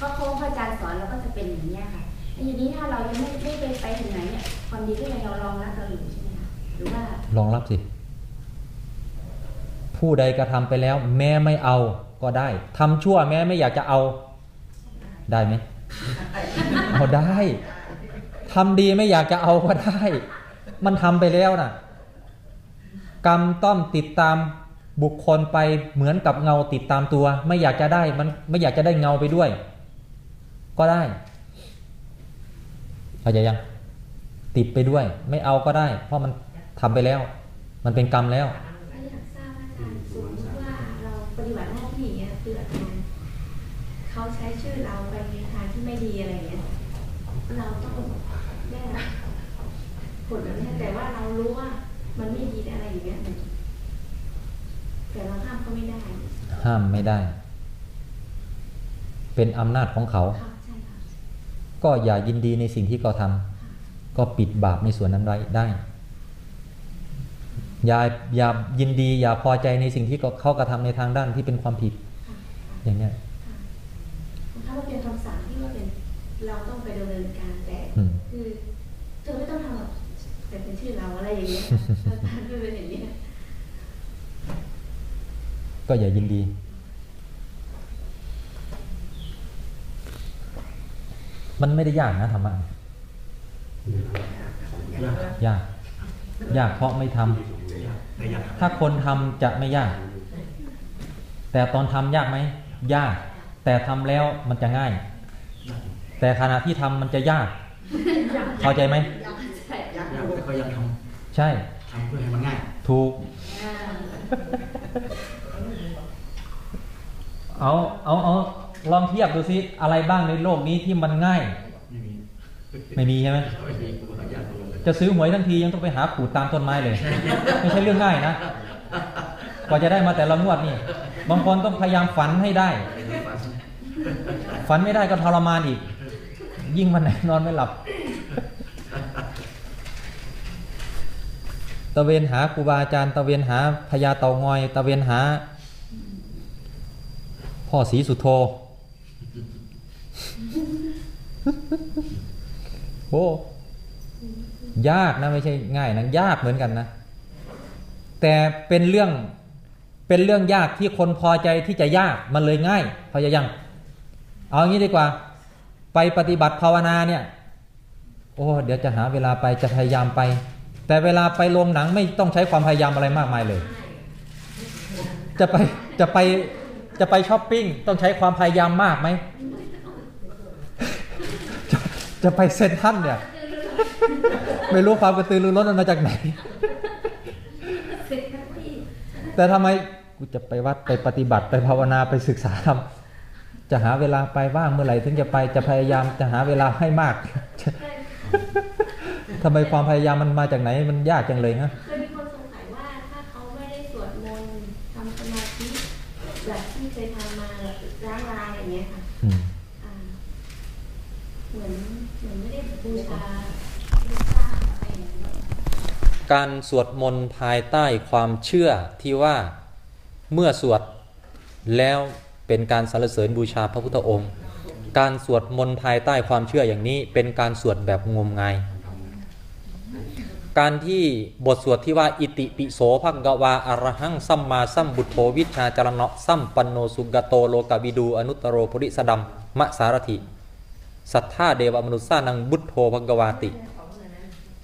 ก็เขาพระอาจารย์สอนเราก็จะเป็นอย่างนี้ค่ะแล้วทีนี้ถ้าเรายังไม่ไม่ไปไปถึงไหนเนี่ยความดีก็ยังเรารองรับเราอยู่ใช่ไหมคะหรือว่าลองรับสิ ผู้ใดกระทำไปแล้ว แม้ไม่เอาก็ได้ทำชั่วแม้ไม่อยากจะเอา ได้ไหมเอาได้ทำดีไม่อยากจะเอาก็ได้ มันทำไปแล้วน่ะ กรรมต้องติดตามบุคคลไปเหมือนกับเงาติดตามตัว ไม่อยากจะได้มันไม่อยากจะได้เงาไปด้วย ก็ได้เข้าใจยัง ติดไปด้วย ไม่เอาก็ได้ เพราะมันทำไปแล้ว มันเป็นกรรมแล้วก็อยากทราบว่าอาจารย์สมมติว่าเราปฏิบัติหน้าที่อย่างเงี้ยคืออาจารย์เขาใช้ชื่อเราไปในทางที่ไม่ดีอะไรเงี้ยเราต้องได้รับผลนั้นแต่ว่าเรารู้ว่ามันไม่ดีอะไรอย่างเงี้ยแต่เราห้ามเขาไม่ได้ ห้ามไม่ได้ เป็นอำนาจของเขาค่ะใช่ค่ะ ก็อย่ายินดีในสิ่งที่เขาทำก็ปิดบาปในส่วนนั้นไว้ได้ อย่าอย่ายินดีอย่าพอใจในสิ่งที่เขาเขากระทำในทางด้านที่เป็นความผิดค่ะอย่างเนี้ยถ้าว่าเป็นคำสั่งที่ว่าเป็นเราต้องไปดำเนินการแต่อืมคือเธอไม่ต้องทำหรอกแต่เป็นชื่อเราอะไรอย่างเงี้ยอาจารย์ไม่เป็นอย่างเงี้ยก็อย่ายินดี มันไม่ได้ยากนะธรรมะยากยากยากเพราะไม่ทำยากแต่ยากครับถ้าคนทำจะไม่ยาก แต่ตอนทำยากไหมยาก แต่ทำแล้วมันจะง่ายยากแต่ขณะที่ทำมันจะยาก เข้าใจไหมใช่ยากแต่ก็ยังทใช่ำทำเพื่อให้มันง่าย ถูกอ่าเอาเอาเอา ลองเทียบดูซิอะไรบ้างในโลกนี้ที่มันง่ายไม่มีไม่มีใช่ไหมจะซื้อหวยทั้งทียังต้องไปหาขูดตามต้นไม้เลย ไม่ใช่เรื่องง่ายนะกว่าจะได้มาแต่ละงวดนี่บางคนต้องพยายามฝันให้ได้ ฝันไม่ได้ก็ทรมานอีก ยิ่งวันไหนนอนไม่หลับตะเวนหาครูบาอาจารย์ตะเวนหาพญาเต่างอย ตะเวนหา พ่อศรีสุโธ โอ้ยากนะไม่ใช่ง่ายนะยากเหมือนกันนะ แต่เป็นเรื่องเป็นเรื่องยากที่คนพอใจที่จะยากมันเลยง่ายพอจะยัง เอางี้ดีกว่า ไปปฏิบัติภาวนาเนี่ย โอ้เดี๋ยวจะหาเวลาไปจะพยายามไป แต่เวลาไปโรงหนังไม่ต้องใช้ความพยายามอะไรมากมายเลย จะไปจะไปจะไปช้อปปิ้งต้องใช้ความพยายามมากไหม จะไปเซนทันเนี่ย ไม่รู้ความกระตือรือร้นมันมาจากไหน แต่ทำไมกูจะไปวัดไปปฏิบัติไปภาวนาไปศึกษาทำจะหาเวลาไปว่างเมื่อไหร่ถึงจะไปจะพยายามจะหาเวลาให้มากทำไมความพยายามมันมาจากไหนมันยากจังเลยนะ การสวดมนต์ภายใต้ความเชื่อที่ว่าเมื่อสวดแล้วเป็นการสรรเสริญบูชาพระพุทธองค์ การสวดมนต์ภายใต้ความเชื่ออย่างนี้เป็นการสวดแบบงมงาย การที่บทสวดที่ว่าอิติปิโสภกวาอรหังสัมมาสัมบุตโธวิชาจรณะสัมปันโนสุกโตโลกวิดูอนุตตโรปุริสดัมมะสารถิ สัทธาเดวมนุษสานังบุตโธภกวาติ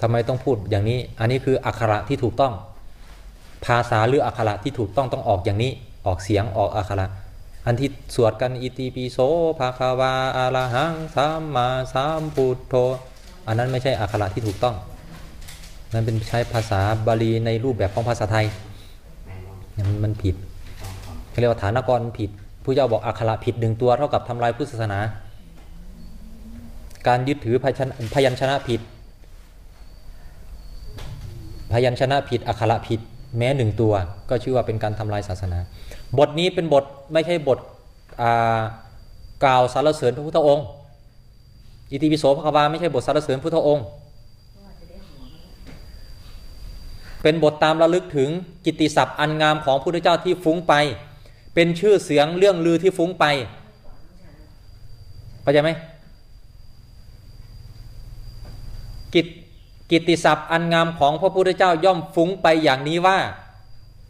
ทำไมต้องพูดอย่างนี้ อันนี้คืออักขระที่ถูกต้อง ภาษาหรืออักขระที่ถูกต้องต้องออกอย่างนี้ ออกเสียงออกอักขระ อันที่สวดกันอิติปิโสภาคาวาอะระหังสัมมาสัมพุทโธ อันนั้นไม่ใช่อักขระที่ถูกต้อง นั่นเป็นใช้ภาษาบาลีในรูปแบบของภาษาไทยนี่มันมันผิดเขาเรียกว่าฐานกรผิดผู้เจ้าบอกอักขระผิดหนึ่งตัวเท่ากับทำลายพุทธศาสนา การยึดถือพยัญชนะพยัญชนะผิด พยัญชนะผิดอักขระผิด แม้หนึ่งตัว ก็ชื่อว่าเป็นการทำลายศาสนา บทนี้เป็นบทไม่ใช่บทกล่าวสรรเสริญพระพุทธองค์ อิติปิโสภควาไม่ใช่บทสรรเสริญพุทธองค์ เป็นบทตามระลึกถึงกิตติศัพท์อันงามของพระพุทธเจ้าที่ฟุ้งไป เป็นชื่อเสียงเรื่องลือที่ฟุ้งไปเข้าใจไหม กิตกิตติศัพท์อันงามของพระพุทธเจ้าย่อมฟุ้งไปอย่างนี้ว่า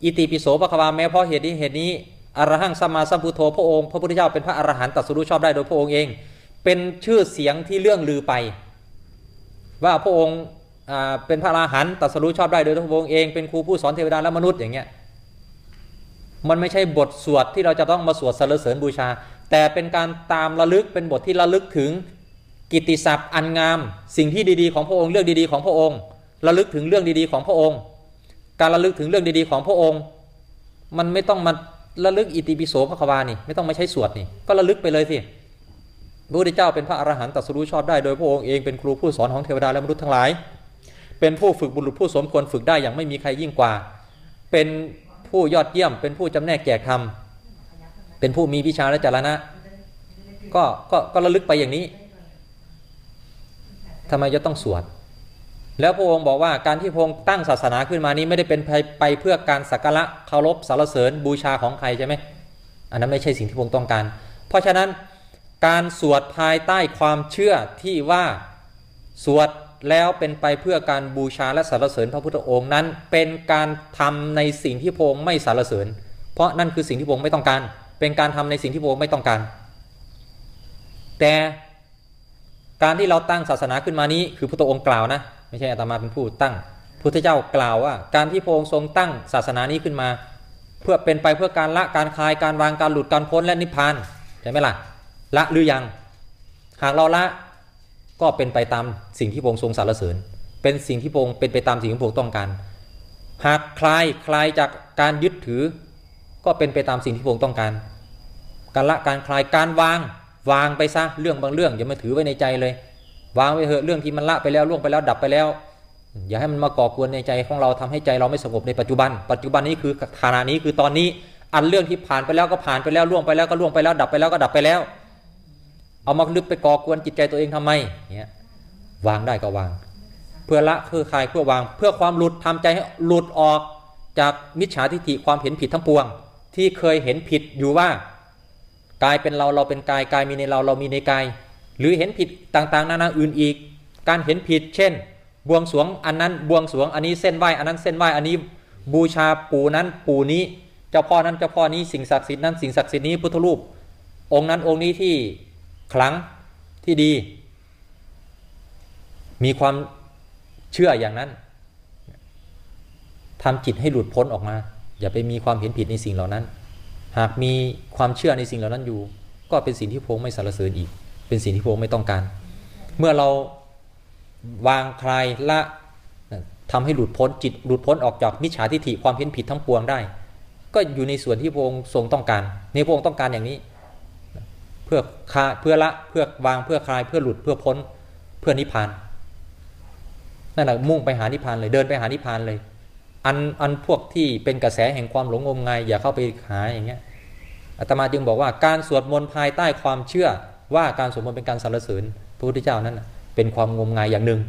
อิติปิโสภควาแม้เพราะเหตุนี้เหตุนี้อรหังสัมมาสัมพุทโธพระองค์พระพุทธเจ้าเป็นพระอรหันต์ตรัสรู้ชอบได้โดยพระองค์เอง เป็นชื่อเสียงที่เรื่องลือไป ว่าพระองค์เป็นพระอรหันต์ตรัสรู้ชอบได้โดยพระองค์เองเป็นครูผู้สอนเทวดาและมนุษย์อย่างเงี้ยมันไม่ใช่บทสวดที่เราจะต้องมาสวดสรรเสริญบูชา แต่เป็นการตามระลึกเป็นบทที่ระลึกถึง กิตติศัพท์อันงาม สิ่งที่ดีๆของพระองค์เรื่องดีๆของพระองค์ระลึกถึงเรื่องดีๆของพระองค์ การระลึกถึงเรื่องดีๆของพระองค์ มันไม่ต้องมาระลึกอิติปิโสพระควานี่ไม่ต้องมาใช้สวดนี่ก็ระลึกไปเลยสิพระพุทธเจ้าเป็นพระอรหันต์ตรัสรู้ชอบได้โดยพระองค์เองเป็นครูผู้สอนของเทวดาและมนุษย์ทั้งหลาย เป็นผู้ฝึกบุรุษผู้สมควรฝึกได้อย่างไม่มีใครยิ่งกว่า เป็นผู้ยอดเยี่ยม เป็นผู้จำแนกแจกธรรมเป็นผู้มีวิชาและจารณะก็ก็ก็ระลึกไปอย่างนี้ ทำไมจะต้องสวด แล้วพระองค์บอกว่าการที่พระองค์ตั้งศาสนาขึ้นมานี้ไม่ได้เป็นไปไปเพื่อการสักการะเคารพสรรเสริญบูชาของใครใช่ไหมอันนั้นไม่ใช่สิ่งที่พระองค์ต้องการ เพราะฉะนั้นการสวดภายใต้ความเชื่อที่ว่าสวดแล้วเป็นไปเพื่อการบูชาและสรรเสริญพระพุทธองค์นั้น เป็นการทำในสิ่งที่พระองค์ไม่สรรเสริญ เพราะนั่นคือสิ่งที่พระองค์ไม่ต้องการ เป็นการทำในสิ่งที่พระองค์ไม่ต้องการ แต่ การที่เราตั้งศาสนาขึ้นมานี้ คือพระองค์กล่าวนะ ไม่ใช่อาตมาเป็นผู้ตั้งพุทธเจ้ากล่าวว่า การที่พระองค์ทรงตั้งศาสนานี้ขึ้นมา เพื่อเป็นไปเพื่อการละการคลายการวางการหลุดการพ้นและนิพพานใช่ไหมล่ะละหรือยัง หากเราละก็เป็นไปตามสิ่งที่พระองค์ทรงสรรเสริญ เป็นสิ่งที่พระองค์เป็นไปตามสิ่งที่พระองค์ต้องการ หากคลายคลายจากการยึดถือ ก็เป็นไปตามสิ่งที่พระองค์ต้องการ การละการคลายการวาง วางไปซะเรื่องบางเรื่องอย่ามาถือไว้ในใจเลย วางไว้เถอะเรื่องที่มันละไปแล้วล่วงไปแล้วดับไปแล้ว อย่าให้มันมาก่อกวนในใจของเราทำให้ใจเราไม่สงบในปัจจุบัน ปัจจุบันนี้คือขณะนี้คือตอนนี้ อันเรื่องที่ผ่านไปแล้วก็ผ่านไปแล้วล่วงไปแล้วก็ล่วงไปแล้วดับไปแล้วก็ดับไปแล้ว เอามาลึกไปก่อกวนจิตใจตัวเองทำไมเนี่ยวางได้ก็วาง เพื่อละเพื่อคลายเพื่อวาง เพื่อความหลุดทำใจให้หลุดออกจากมิจฉาทิฏฐิความเห็นผิดทั้งปวง ที่เคยเห็นผิดอยู่ว่า กายเป็นเราเราเป็นกายกายมีในเราเรามีในกาย หรือเห็นผิดต่างๆ นานาอื่นอีก การเห็นผิด เช่น บวงสรวงอันนั้นบวงสรวงอันนี้เส้นไหวอันนั้นเส้นไหวอันนี้บูชาปู่นั้นปู่นี้ เจ้าพ่อนั้นเจ้าพ่อนี้สิ่งศักดิ์สิทธิ์นั้นสิ่งศักดิ์สิทธิ์นี้พุทธรูป องค์นั้นองค์นี้ที่ขลังที่ดี มีความเชื่ออย่างนั้นทำจิตให้หลุดพ้นออกมา อย่าไปมีความเห็นผิดในสิ่งเหล่านั้น หากมีความเชื่อในสิ่งเหล่านั้นอยู่ ก็เป็นสิ่งที่พระองค์ไม่สรรเสริญอีก เป็นสิ่งที่พระองค์ไม่ต้องการ เมื่อเราวางคลายละทำให้หลุดพ้นจิตหลุดพ้นออกจากมิจฉาทิฏฐิความเห็นผิดทั้งปวงได้ ก็อยู่ในส่วนที่พระองค์ทรงต้องการในพระองค์ต้องการอย่างนี้ เพื่อคาเพื่อละเพื่อวางเพื่อคลายเพื่อหลุดเพื่อพ้นเพื่อนิพพานนั่นแหละมุ่งไปหานิพพานเลยเดินไปหานิพพานเลย อันอันพวกที่เป็นกระแสแห่งความหลงงมงายอย่าเข้าไปหาอย่างเงี้ยอาตมาจึงบอกว่าการสวดมนต์ภายใต้ความเชื่อว่าการสวดมนต์เป็นการสรรเสริญพระพุทธเจ้านั้นเป็นความงมงายอย่างหนึ่ง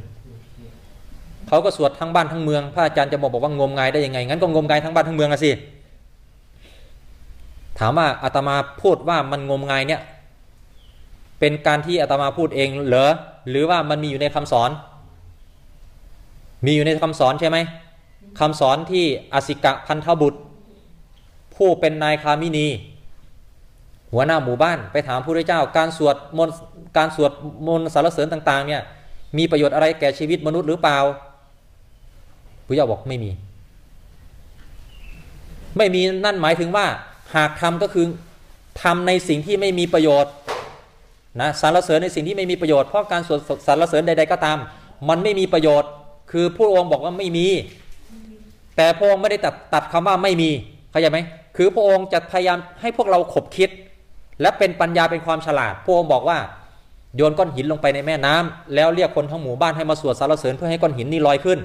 เขาก็สวดทั้งบ้านทั้งเมือง พระอาจารย์จะบอกบอกว่างมงายได้ยังไงงั้นก็งมงายทั้งบ้านทั้งเมืองอะสิถามว่าอาตมาพูดว่ามันงมงายเนี่ยเป็นการที่อาตมาพูดเองเหรอหรือว่ามันมีอยู่ในคำสอน มีอยู่ในคำสอนใช่ไหม คำสอนที่อสิกะพันธบุตร ผู้เป็นนายคามินี หัวหน้าหมู่บ้านไปถามพระพุทธเจ้า การสวดมนต์การสวดมนต์สารเสริญต่าง ๆ เนี่ย มีประโยชน์อะไรแก่ชีวิตมนุษย์หรือเปล่าพระเจ้าบอกไม่มี ไม่มีนั่นหมายถึงว่า หากทำก็คือทำในสิ่งที่ไม่มีประโยชน์นะสารเสริญในสิ่งที่ไม่มีประโยชน์เพราะการสวดสารเสริญใด ๆ ก็ตาม มันไม่มีประโยชน์ คือพระองค์บอกว่าไม่มี แต่พระองค์ไม่ได้ตัดตัดคำว่าไม่มีเข้าใจไหมคือพระองค์จะพยายามให้พวกเราขบคิด และเป็นปัญญาเป็นความฉลาด พระองค์บอกว่าโยนก้อนหินลงไปในแม่น้ำแล้วเรียกคนทั้งหมู่บ้านให้มาสวดสารเสริญเพื่อให้ก้อนหินนี้ลอยขึ้น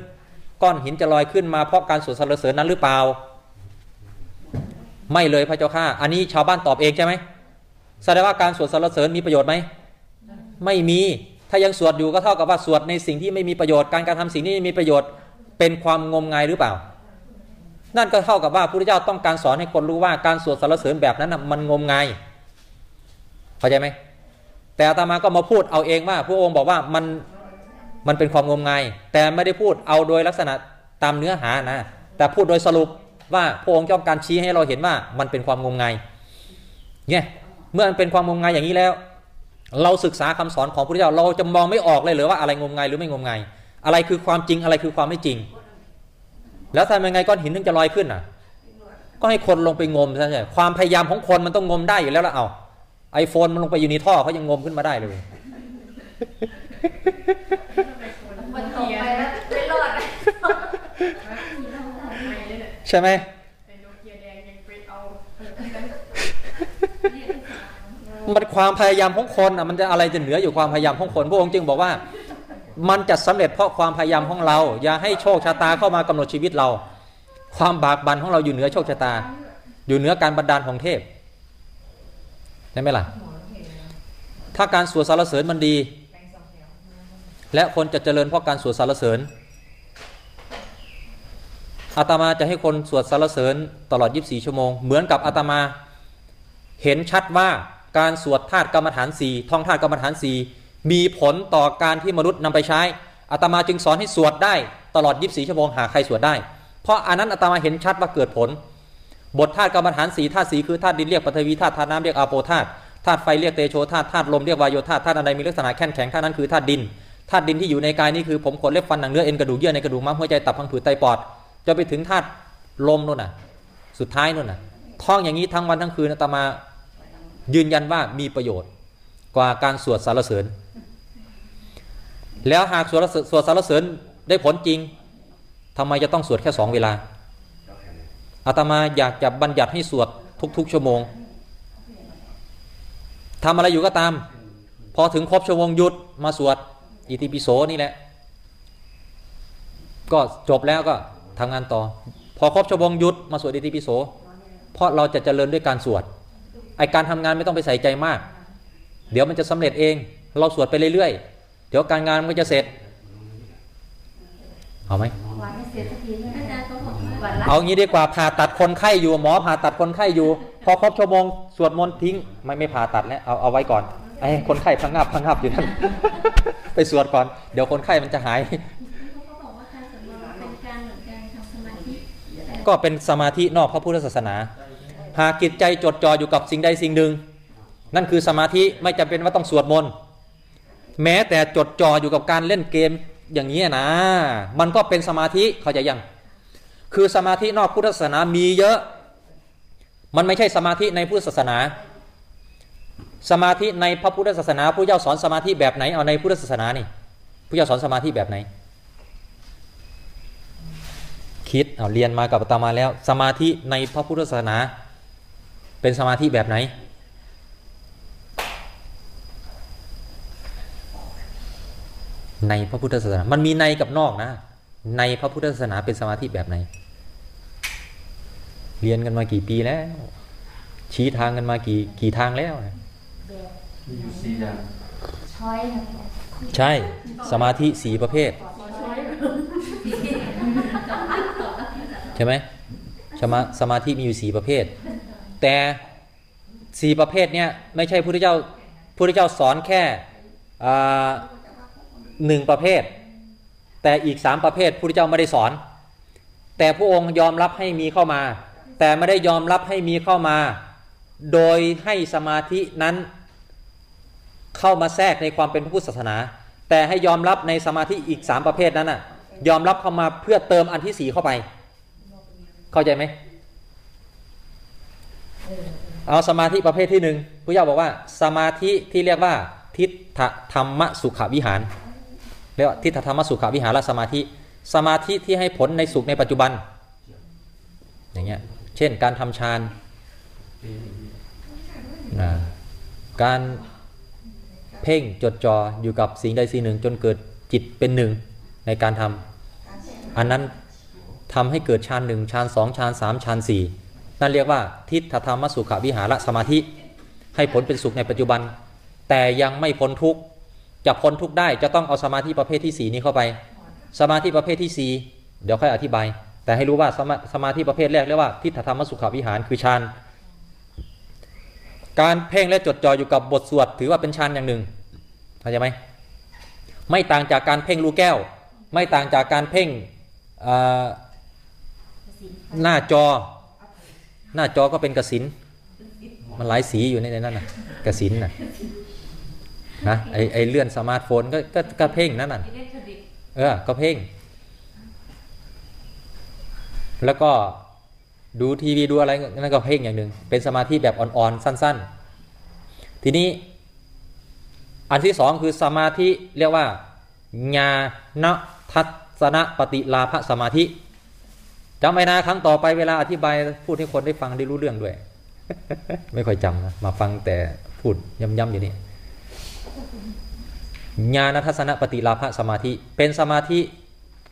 ก้อนหินจะลอยขึ้นมาเพราะการสวดสารเสริญนั้นหรือเปล่า ไม่เลยพระเจ้าข้าอันนี้ชาวบ้านตอบเองใช่ไหมแสดงว่าการสวดสารเสริญมีประโยชน์ไหมไม่มีถ้ายังสวดอยู่ก็เท่ากับว่าสวดในสิ่งที่ไม่มีประโยชน์การการทำสิ่งที่ไม่มีประโยชน์ เป็นความงมงายหรือเปล่า นั่นก็เท่ากับว่าพระพุทธเจ้าต้องการสอนให้คนรู้ว่าการสวดสารเสริญแบบนั้นมันงมงายเข้าใจไหมแต่อาตมาก็มาพูดเอาเองว่าพระองค์บอกว่ามันมันเป็นความงมงายแต่ไม่ได้พูดเอาโดยลักษณะตามเนื้อหานะ แต่พูดโดยสรุปว่าพระองค์ต้องการชี้ให้เราเห็นว่ามันเป็นความงมงายเนี่ยเมื่อมันเป็นความงมงายอย่างนี้แล้ว เราศึกษาคำสอนของพระพุทธเจ้าเราจะมองไม่ออกเลยหรือว่าอะไรงมงายหรือไม่งมงายอะไรคือความจริงอะไรคือความไม่จริง แล้วทำยังไงก้อนหินถึงจะลอยขึ้นอะ ก็ให้คนลงไปงมใช่ไหมความพยายามของคนมันต้องงมได้อยู่แล้วละเอาไอโฟนมันลงไปอยู่ในท่อเขายังงมขึ้นมาได้เลยมันตกไปแล้วไม่รอดอะใช่ไหมเป็นโนเกียแดงยังไปเอามันความพยายามของคนอะมันจะอะไรจะเหนืออยู่ความพยายามของคนพระองค์จึงบอกว่า มันจะสำเร็จเพราะความพยายามของเรา อย่าให้โชคชะตาเข้ามากำหนดชีวิตเรา ความบากบั่นของเราอยู่เหนือโชคชะตา อยู่เหนือการบันดาลของเทพใช่ไหมล่ะ ถ้าการสวดสรรเสริญมันดี และคนจะเจริญเพราะการสวดสรรเสริญอาตมาจะให้คนสวดสรรเสริญตลอด 24 ชั่วโมง เหมือนกับอาตมา เห็นชัดว่าการสวดธาตุกรรมฐานสี่ท่องธาตุกรรมฐานสี่ มีผลต่อการที่มนุษย์นำไปใช้อาตมาจึงสอนให้สวดได้ตลอด 24 ชั่วโมงหาใครสวดได้ เพราะอันนั้นอาตมาเห็นชัดว่าเกิดผล บทธาตุกรรมฐานสีธาตุสีคือธาตุดินเรียกปฐวีธาตุธาตุน้ำเรียกอาโปธาตุธาตุไฟเรียกเตโชธาตุธาตุลมเรียกวายโยธาตุธาตุอันใดมีลักษณะแข็งแข็งธาตุนั้นคือธาตุดินธาตุดินที่อยู่ในกายนี่คือผมขนเล็บฟันหนังเนื้อเอ็นกระดูกเยื่อในกระดูกม้ามหัวใจตับพังผืดไตปอดจะไปถึงธาตุลมนู่นน่ะ สุดท้ายนู่นน่ะท่องอย่างนี้ทั้งวันทั้งคืนอาตมายืนยันว่ามีประโยชน์ กว่าการสวดสรรเสริญ แล้วหากสวดสวดสรรเสริญได้ผลจริงทำไมจะต้องสวดแค่สองเวลาอาตมาอยากจะบัญญัติให้สวดทุก ๆ ชั่วโมงทำอะไรอยู่ก็ตาม พอถึงครบชั่วโมงหยุดมาสวดอิติปิโสนี่แหละ ก็จบแล้วก็ทำงานต่อ พอครบชั่วโมงหยุดมาสวดอิติปิโส เพราะเราจะเจริญด้วยการสวดไอการทำงานไม่ต้องไปใส่ใจมาก เดี๋ยวมันจะสำเร็จเอง เราสวดไปเรื่อยๆ เดี๋ยวการงานมันก็จะเสร็จ เอาไหมวันให้เสร็จสักทีนะอาจารย์ก็บอกว่าวันละเอางี้ดีกว่าผ่าตัดคนไข้อยู่หมอผ่าตัดคนไข้อยู่ พอครบชั่วโมงสวดมนต์ทิ้ง ไม่ไม่ผ่าตัดแล้วเอาเอาไว้ก่อนไอ้คนไข้พังงับพังงับอยู่นั่นไปสวดก่อน เดี๋ยวคนไข้มันจะหายเขาก็บอกว่าการสวดมนต์เป็นการเหมือนการทำสมาธิแต่ก็เป็นสมาธินอกพระพุทธศาสนา หากจิตใจจดจ่ออยู่กับสิ่งใดสิ่งหนึ่ง นั่นคือสมาธิไม่จำเป็นว่าต้องสวดมนต์ แม้แต่จดจ่ออยู่กับการเล่นเกมอย่างนี้นะ มันก็เป็นสมาธิเขาใจยัง คือสมาธินอกพุทธศาสนามีเยอะ มันไม่ใช่สมาธิในพุทธศาสนา สมาธิในพระพุทธศาสนาผู้เจ้าสอนสมาธิแบบไหนเอาในพุทธศาสนานี่ผู้เจ้าสอนสมาธิแบบไหน คิดเอาเรียนมากับอาตมาแล้ว สมาธิในพระพุทธศาสนา เป็นสมาธิแบบไหน ในพระพุทธศาสนา มันมีในกับนอกนะ ในพระพุทธศาสนาเป็นสมาธิแบบไหน เรียนกันมากี่ปีแล้ว ชี้ทางกันมากี่กี่ทางแล้วมีอยู่สี่อย่างช้อยนะใช่ สมาธิสีประเภท ใช่ไหมสมาสมาธิมีอยู่สี่ประเภท แต่สี่ประเภทเนี้ยไม่ใช่พุทธเจ้าพุทธเจ้าสอนแค่อ่า หนึ่งประเภท แต่อีกสามประเภทพุทธเจ้าไม่ได้สอน แต่พระองค์ยอมรับให้มีเข้ามา แต่ไม่ได้ยอมรับให้มีเข้ามา โดยให้สมาธินั้นเข้ามาแทรกในความเป็นพระพุทธศาสนา แต่ให้ยอมรับในสมาธิอีกสามประเภทนั้นน่ะ ยอมรับเข้ามาเพื่อเติมอันที่สี่เข้าไป เข้าใจไหมเอาสมาธิประเภทที่หนึ่งพระเจ้าบอกว่า สมาธิที่เรียกว่าทิฏฐธรรมสุขวิหาร รียกว่าทิฏฐธรรมสุขวิหารสมาธิ สมาธิที่ให้ผลในสุขในปัจจุบัน อย่างเงี้ย เช่นการทำฌานการเพ่งจดจ่ออยู่กับสิ่งใดสิ่งหนึ่ง จนเกิดจิตเป็นหนึ่งในการทำอันนั้นทำให้เกิดฌานหนึ่งฌานสองฌานสามฌานสี่นั่นเรียกว่า ทิฏฐธรรมสุขวิหารสมาธิ ให้ผลเป็นสุขในปัจจุบัน แต่ยังไม่พ้นทุกข์ จะพ้นทุกได้จะต้องเอาสมาธิประเภทที่สี่นี้เข้าไป สมาธิประเภทที่สี่เดี๋ยวค่อยอธิบาย แต่ให้รู้ว่าสมาสมาธิประเภทแรกเรียกว่าทิฏฐธรรมสุขวิหารคือฌานการเพ่งและจดจ่ออยู่กับบทสวดถือว่าเป็นฌานอย่างหนึ่งเข้าใจไหมไม่ต่างจากการเพ่งลูกแก้ว ไม่ต่างจากการเพ่งหน้าจอ หน้าจอก็เป็นกสิณมันหลายสีอยู่ในนั้นน่ะกระสินน่ะ นะไอไอเลื่อนสมาร์ทโฟนก็ก็ก็เพ่งนั่นน่ะอิเล็กทรอนิกส์เออก็เพ่ง แล้วก็ดูทีวีดูอะไรนั่นก็เพ่งอย่างหนึ่งเป็นสมาธิแบบอ่อนๆสั้น ๆ ทีนี้อันที่สองคือสมาธิเรียกว่าฌาณทัศนปฏิลาภสมาธิจำไว้นะครั้งต่อไปเวลาอธิบายพูดให้คนได้ฟังได้รู้เรื่องด้วย ไม่ค่อยจำนะมาฟังแต่พูดย้ำๆอยู่นี่ ญาณทัศนปฏิลาภสมาธิ เป็นสมาธิ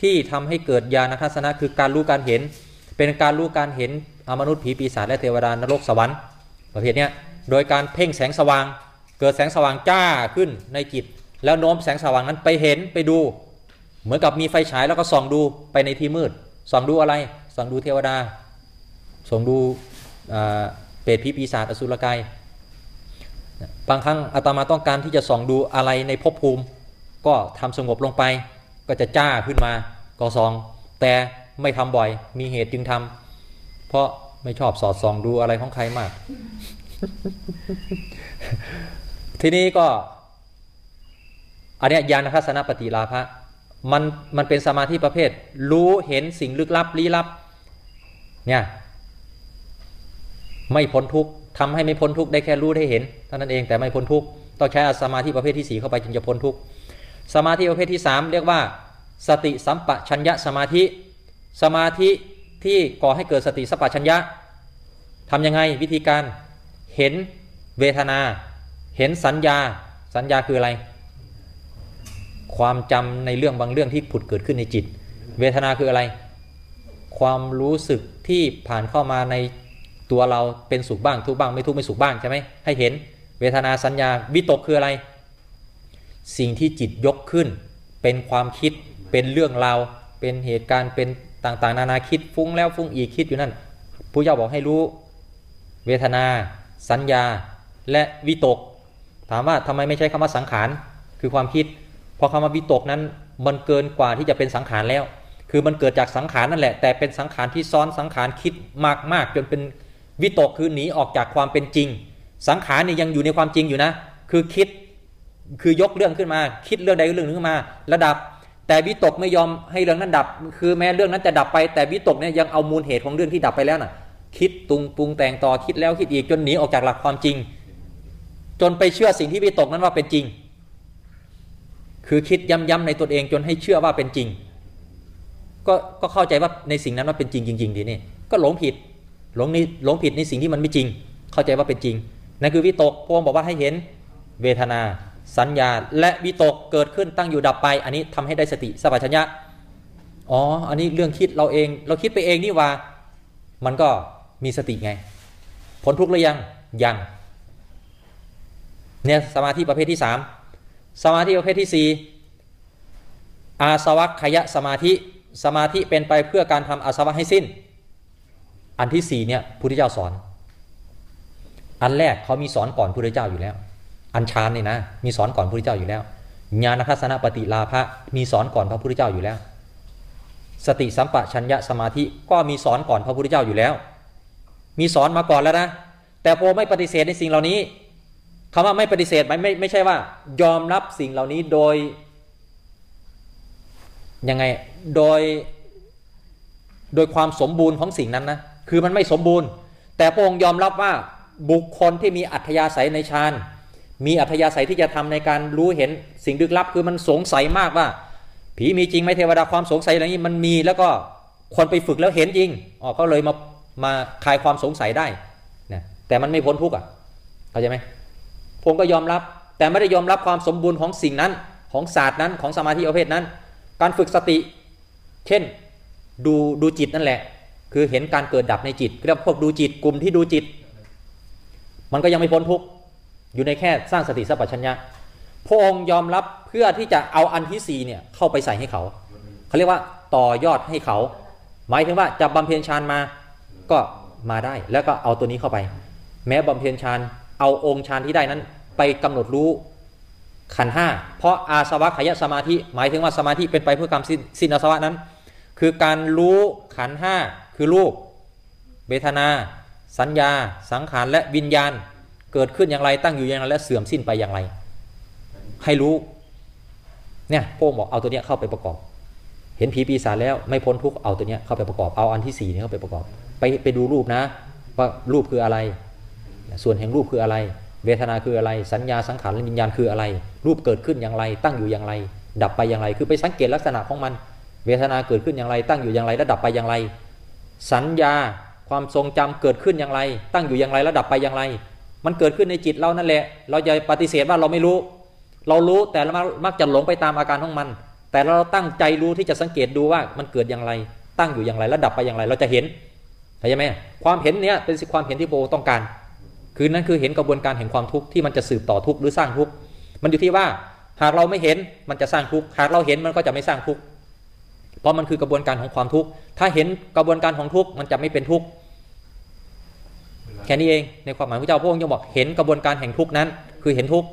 ที่ทำให้เกิดญาณทัศนะคือการรู้การเห็น เป็นการรู้การเห็นอมนุษย์ผีปีศาจและเทวดานรกสวรรค์ประเภทเนี้ยโดยการเพ่งแสงสว่าง เกิดแสงสว่างจ้าขึ้นในจิต แล้วโน้มแสงสว่างนั้นไปเห็นไปดู เหมือนกับมีไฟฉายแล้วก็ส่องดูไปในที่มืดส่องดูอะไรส่องดูเทวดาส่องดูเปรตผีปีศาจอสุรกาย บางครั้งอาตมาต้องการที่จะส่องดูอะไรในภพภูมิ ก็ทำสงบลงไป ก็จะจ้าขึ้นมาก็ส่อง แต่ไม่ทำบ่อย มีเหตุจึงทำเพราะไม่ชอบสอดส่องดูอะไรของใครมาก ทีนี้ก็ อันนี้ยญาณทัศนปฏิลาภะมันมันเป็นสมาธิประเภท รู้เห็นสิ่งลึกลับลี้ลับ เนี่ย ไม่พ้นทุกข์ ทำให้ไม่พ้นทุกข์ได้แค่รู้ได้เห็นเท่านั้นเองแต่ไม่พ้นทุกข์ต้องใช้สมาธิประเภทที่สี่เข้าไปจึงจะพ้นทุกข์สมาธิประเภทที่สามเรียกว่า สติสัมปชัญญะสมาธิ สมาธิที่ก่อให้เกิดสติสัมปชัญญะทำยังไงวิธีการเห็นเวทนา เห็นสัญญา สัญญาคืออะไร ความจำในเรื่องบางเรื่องที่ผุดเกิดขึ้นในจิต เวทนาคืออะไร ความรู้สึกที่ผ่านเข้ามาใน ตัวเราเป็นสุขบ้างทุกบ้างไม่ทุกไม่สุขบ้างใช่ไหมให้เห็นเวทนาสัญญาวิตกคืออะไร สิ่งที่จิตยกขึ้น เป็นความคิดเป็นเรื่องราวเป็นเหตุการณ์เป็นต่างๆ นานาคิดฟุ้งแล้วฟุ้งอีกคิดอยู่นั่นผู้เจ้าบอกให้รู้ เวทนา สัญญา และวิตก ถามว่าทำไมไม่ใช้คำว่าสังขารคือความคิดพราะคำว่าวิตกนั้นมันเกินกว่าที่จะเป็นสังขารแล้ว คือมันเกิดจากสังขารนั่นแหละ แต่เป็นสังขารที่ซ้อนสังขารคิดมากๆจนเป็น วิตกคือหนีออกจากความเป็นจริง สังขารเนี่ยยังอยู่ในความจริงอยู่นะ คือคิดคือยกเรื่องขึ้นมา คิดเรื่องใดเรื่องหนึ่งขึ้นมา ระดับ แต่วิตกไม่ยอมให้เรื่องนั้นดับ คือแม้เรื่องนั้นจะดับไป แต่วิตกเนี่ยยังเอามูลเหตุของเรื่องที่ดับไปแล้วน่ะ คิดตุงปรุงแต่งต่อคิดแล้วคิดอีกจนหนีออกจากหลักความจริง จนไปเชื่อสิ่งที่วิตกนั้นว่าเป็นจริง คือคิดย้ำๆในตนเองจนให้เชื่อว่าเป็นจริง ก็ก็เข้าใจว่าในสิ่งนั้นว่าเป็นจริงจริง ๆ ทีนี้ก็หลงผิด หลงนี่หลงผิดในสิ่งที่มันไม่จริง เข้าใจว่าเป็นจริงนั่นคือวิตกพระองค์บอกว่าให้เห็นเวทนา สัญญาและวิตกเกิดขึ้นตั้งอยู่ดับไป อันนี้ทำให้ได้สติสัพพัญญะอ๋ออันนี้เรื่องคิดเราเอง เราคิดไปเองนี่ว่า มันก็มีสติไงพ้นทุกข์หรือยังยังเนี่ยสมาธิประเภทที่สามสมาธิประเภทที่สี่อาสวัคยะสมาธิ สมาธิเป็นไปเพื่อการทำอาสวะให้สิ้น อันที่สี่เนี่ยพุทธเจ้าสอน อันแรกเขามีสอนก่อนพุทธเจ้าอยู่แล้ว อันชานเนี่ยนะ มีสอนก่อนพุทธเจ้าอยู่แล้วญาณทัศนปฏิลาภะมีสอนก่อนพระพุทธเจ้าอยู่แล้ว สติสัมปชัญญะสมาธิก็มีสอนก่อนพระพุทธเจ้าอยู่แล้ว มีสอนมาก่อนแล้วนะ แต่พอไม่ปฏิเสธในสิ่งเหล่านี้คำว่าไม่ปฏิเสธไม่ไม่ไม่ใช่ว่า ยอมรับสิ่งเหล่านี้โดยยังไงโดย โดยความสมบูรณ์ของสิ่งนั้นนะ คือมันไม่สมบูรณ์ แต่พระองค์ยอมรับว่าบุคคลที่มีอัธยาศัยในฌานมีอัธยาศัยที่จะทำในการรู้เห็นสิ่งลึกลับ คือมันสงสัยมากว่า ผีมีจริงไหมเทวดาความสงสัยอะไรนี้มันมีแล้วก็คนไปฝึกแล้วเห็นจริงอ๋อก็เลยมามาคลายความสงสัยได้นะแต่มันไม่พ้นทุกข์อะเข้าใจไหมผมก็ยอมรับ แต่ไม่ได้ยอมรับความสมบูรณ์ของสิ่งนั้นของศาสตร์นั้นของสมาธิประเภทนั้น การฝึกสติ เช่น ดูดูจิตนั่นแหละ คือเห็นการเกิดดับในจิตเรียกพวกดูจิตกลุ่มที่ดูจิต มันก็ยังไม่พ้นทุกข์อยู่ในแค่สร้างสติสัพพัญญะพระองค์ยอมรับเพื่อที่จะเอาอันที่สี่เนี่ยเข้าไปใส่ให้เขา เขาเรียกว่าต่อยอดให้เขา หมายถึงว่าจะบำเพ็ญฌานมาก็มาได้ แล้วก็เอาตัวนี้เข้าไป แม้บำเพ็ญฌานเอาองค์ฌานที่ได้นั้น ไปกำหนดรู้ขันห้าเพราะอาสวะขยะสมาธิ หมายถึงว่าสมาธิเป็นไปเพื่อการสิ้นสิ้นอาสวะนั้น คือการรู้ขันห้า คือรูปเวทนา สัญญา สังขารและวิญญาณ เกิดขึ้นอย่างไรตั้งอยู่อย่างไรและเสื่อมสิ้นไปอย่างไร ให้รู้เนี่ยพวกบอกเอาตัวเนี้ยเข้าไปประกอบ เห็นผีปีศาจแล้วไม่พ้นทุกเอาตัวเนี้ยเข้าไปประกอบเอาอันที่สี่นี้เข้าไปประกอบ ไปไปดูรูปนะ ว่ารูปคืออะไร ส่วนแห่งรูปคืออะไร เวทนาคืออะไร สัญญาสังขารและวิญญาณคืออะไร รูปเกิดขึ้นอย่างไร ตั้งอยู่อย่างไร ดับไปอย่างไร คือไปสังเกตลักษณะของมัน เวทนาเกิดขึ้นอย่างไร ตั้งอยู่อย่างไรและดับไปอย่างไร สัญญาความทรงจำเกิดขึ้นอย่างไร ตั้งอยู่อย่างไรและดับไปอย่างไร มันเกิดขึ้นในจิตเรานั่นแหละ เราจะปฏิเสธว่าเราไม่รู้ เรารู้แต่เรามักจะหลงไปตามอาการของมัน แต่เราตั้งใจรู้ที่จะสังเกตดูว่ามันเกิดอย่างไร ตั้งอยู่อย่างไรและดับไปอย่างไร เราจะเห็นเข้าใจไหมความเห็นเนี้ยเป็นความเห็นที่โบต้องการ คือนั่นคือเห็นกระบวนการแห่งความทุกข์ที่มันจะสืบต่อทุกข์หรือสร้างทุกข์มันอยู่ที่ว่าหากเราไม่เห็นมันจะสร้างทุกข์หากเราเห็นมันก็จะไม่สร้างทุกข์ เพราะมันคือกระบวนการของความทุกข์ถ้าเห็นกระบวนการของทุกข์มันจะไม่เป็นทุกข์แค่นี้เองในความหมายพระเจ้าพระองค์ยังบอกเห็นกระบวนการแห่งทุกข์นั้น คือเห็นทุกข์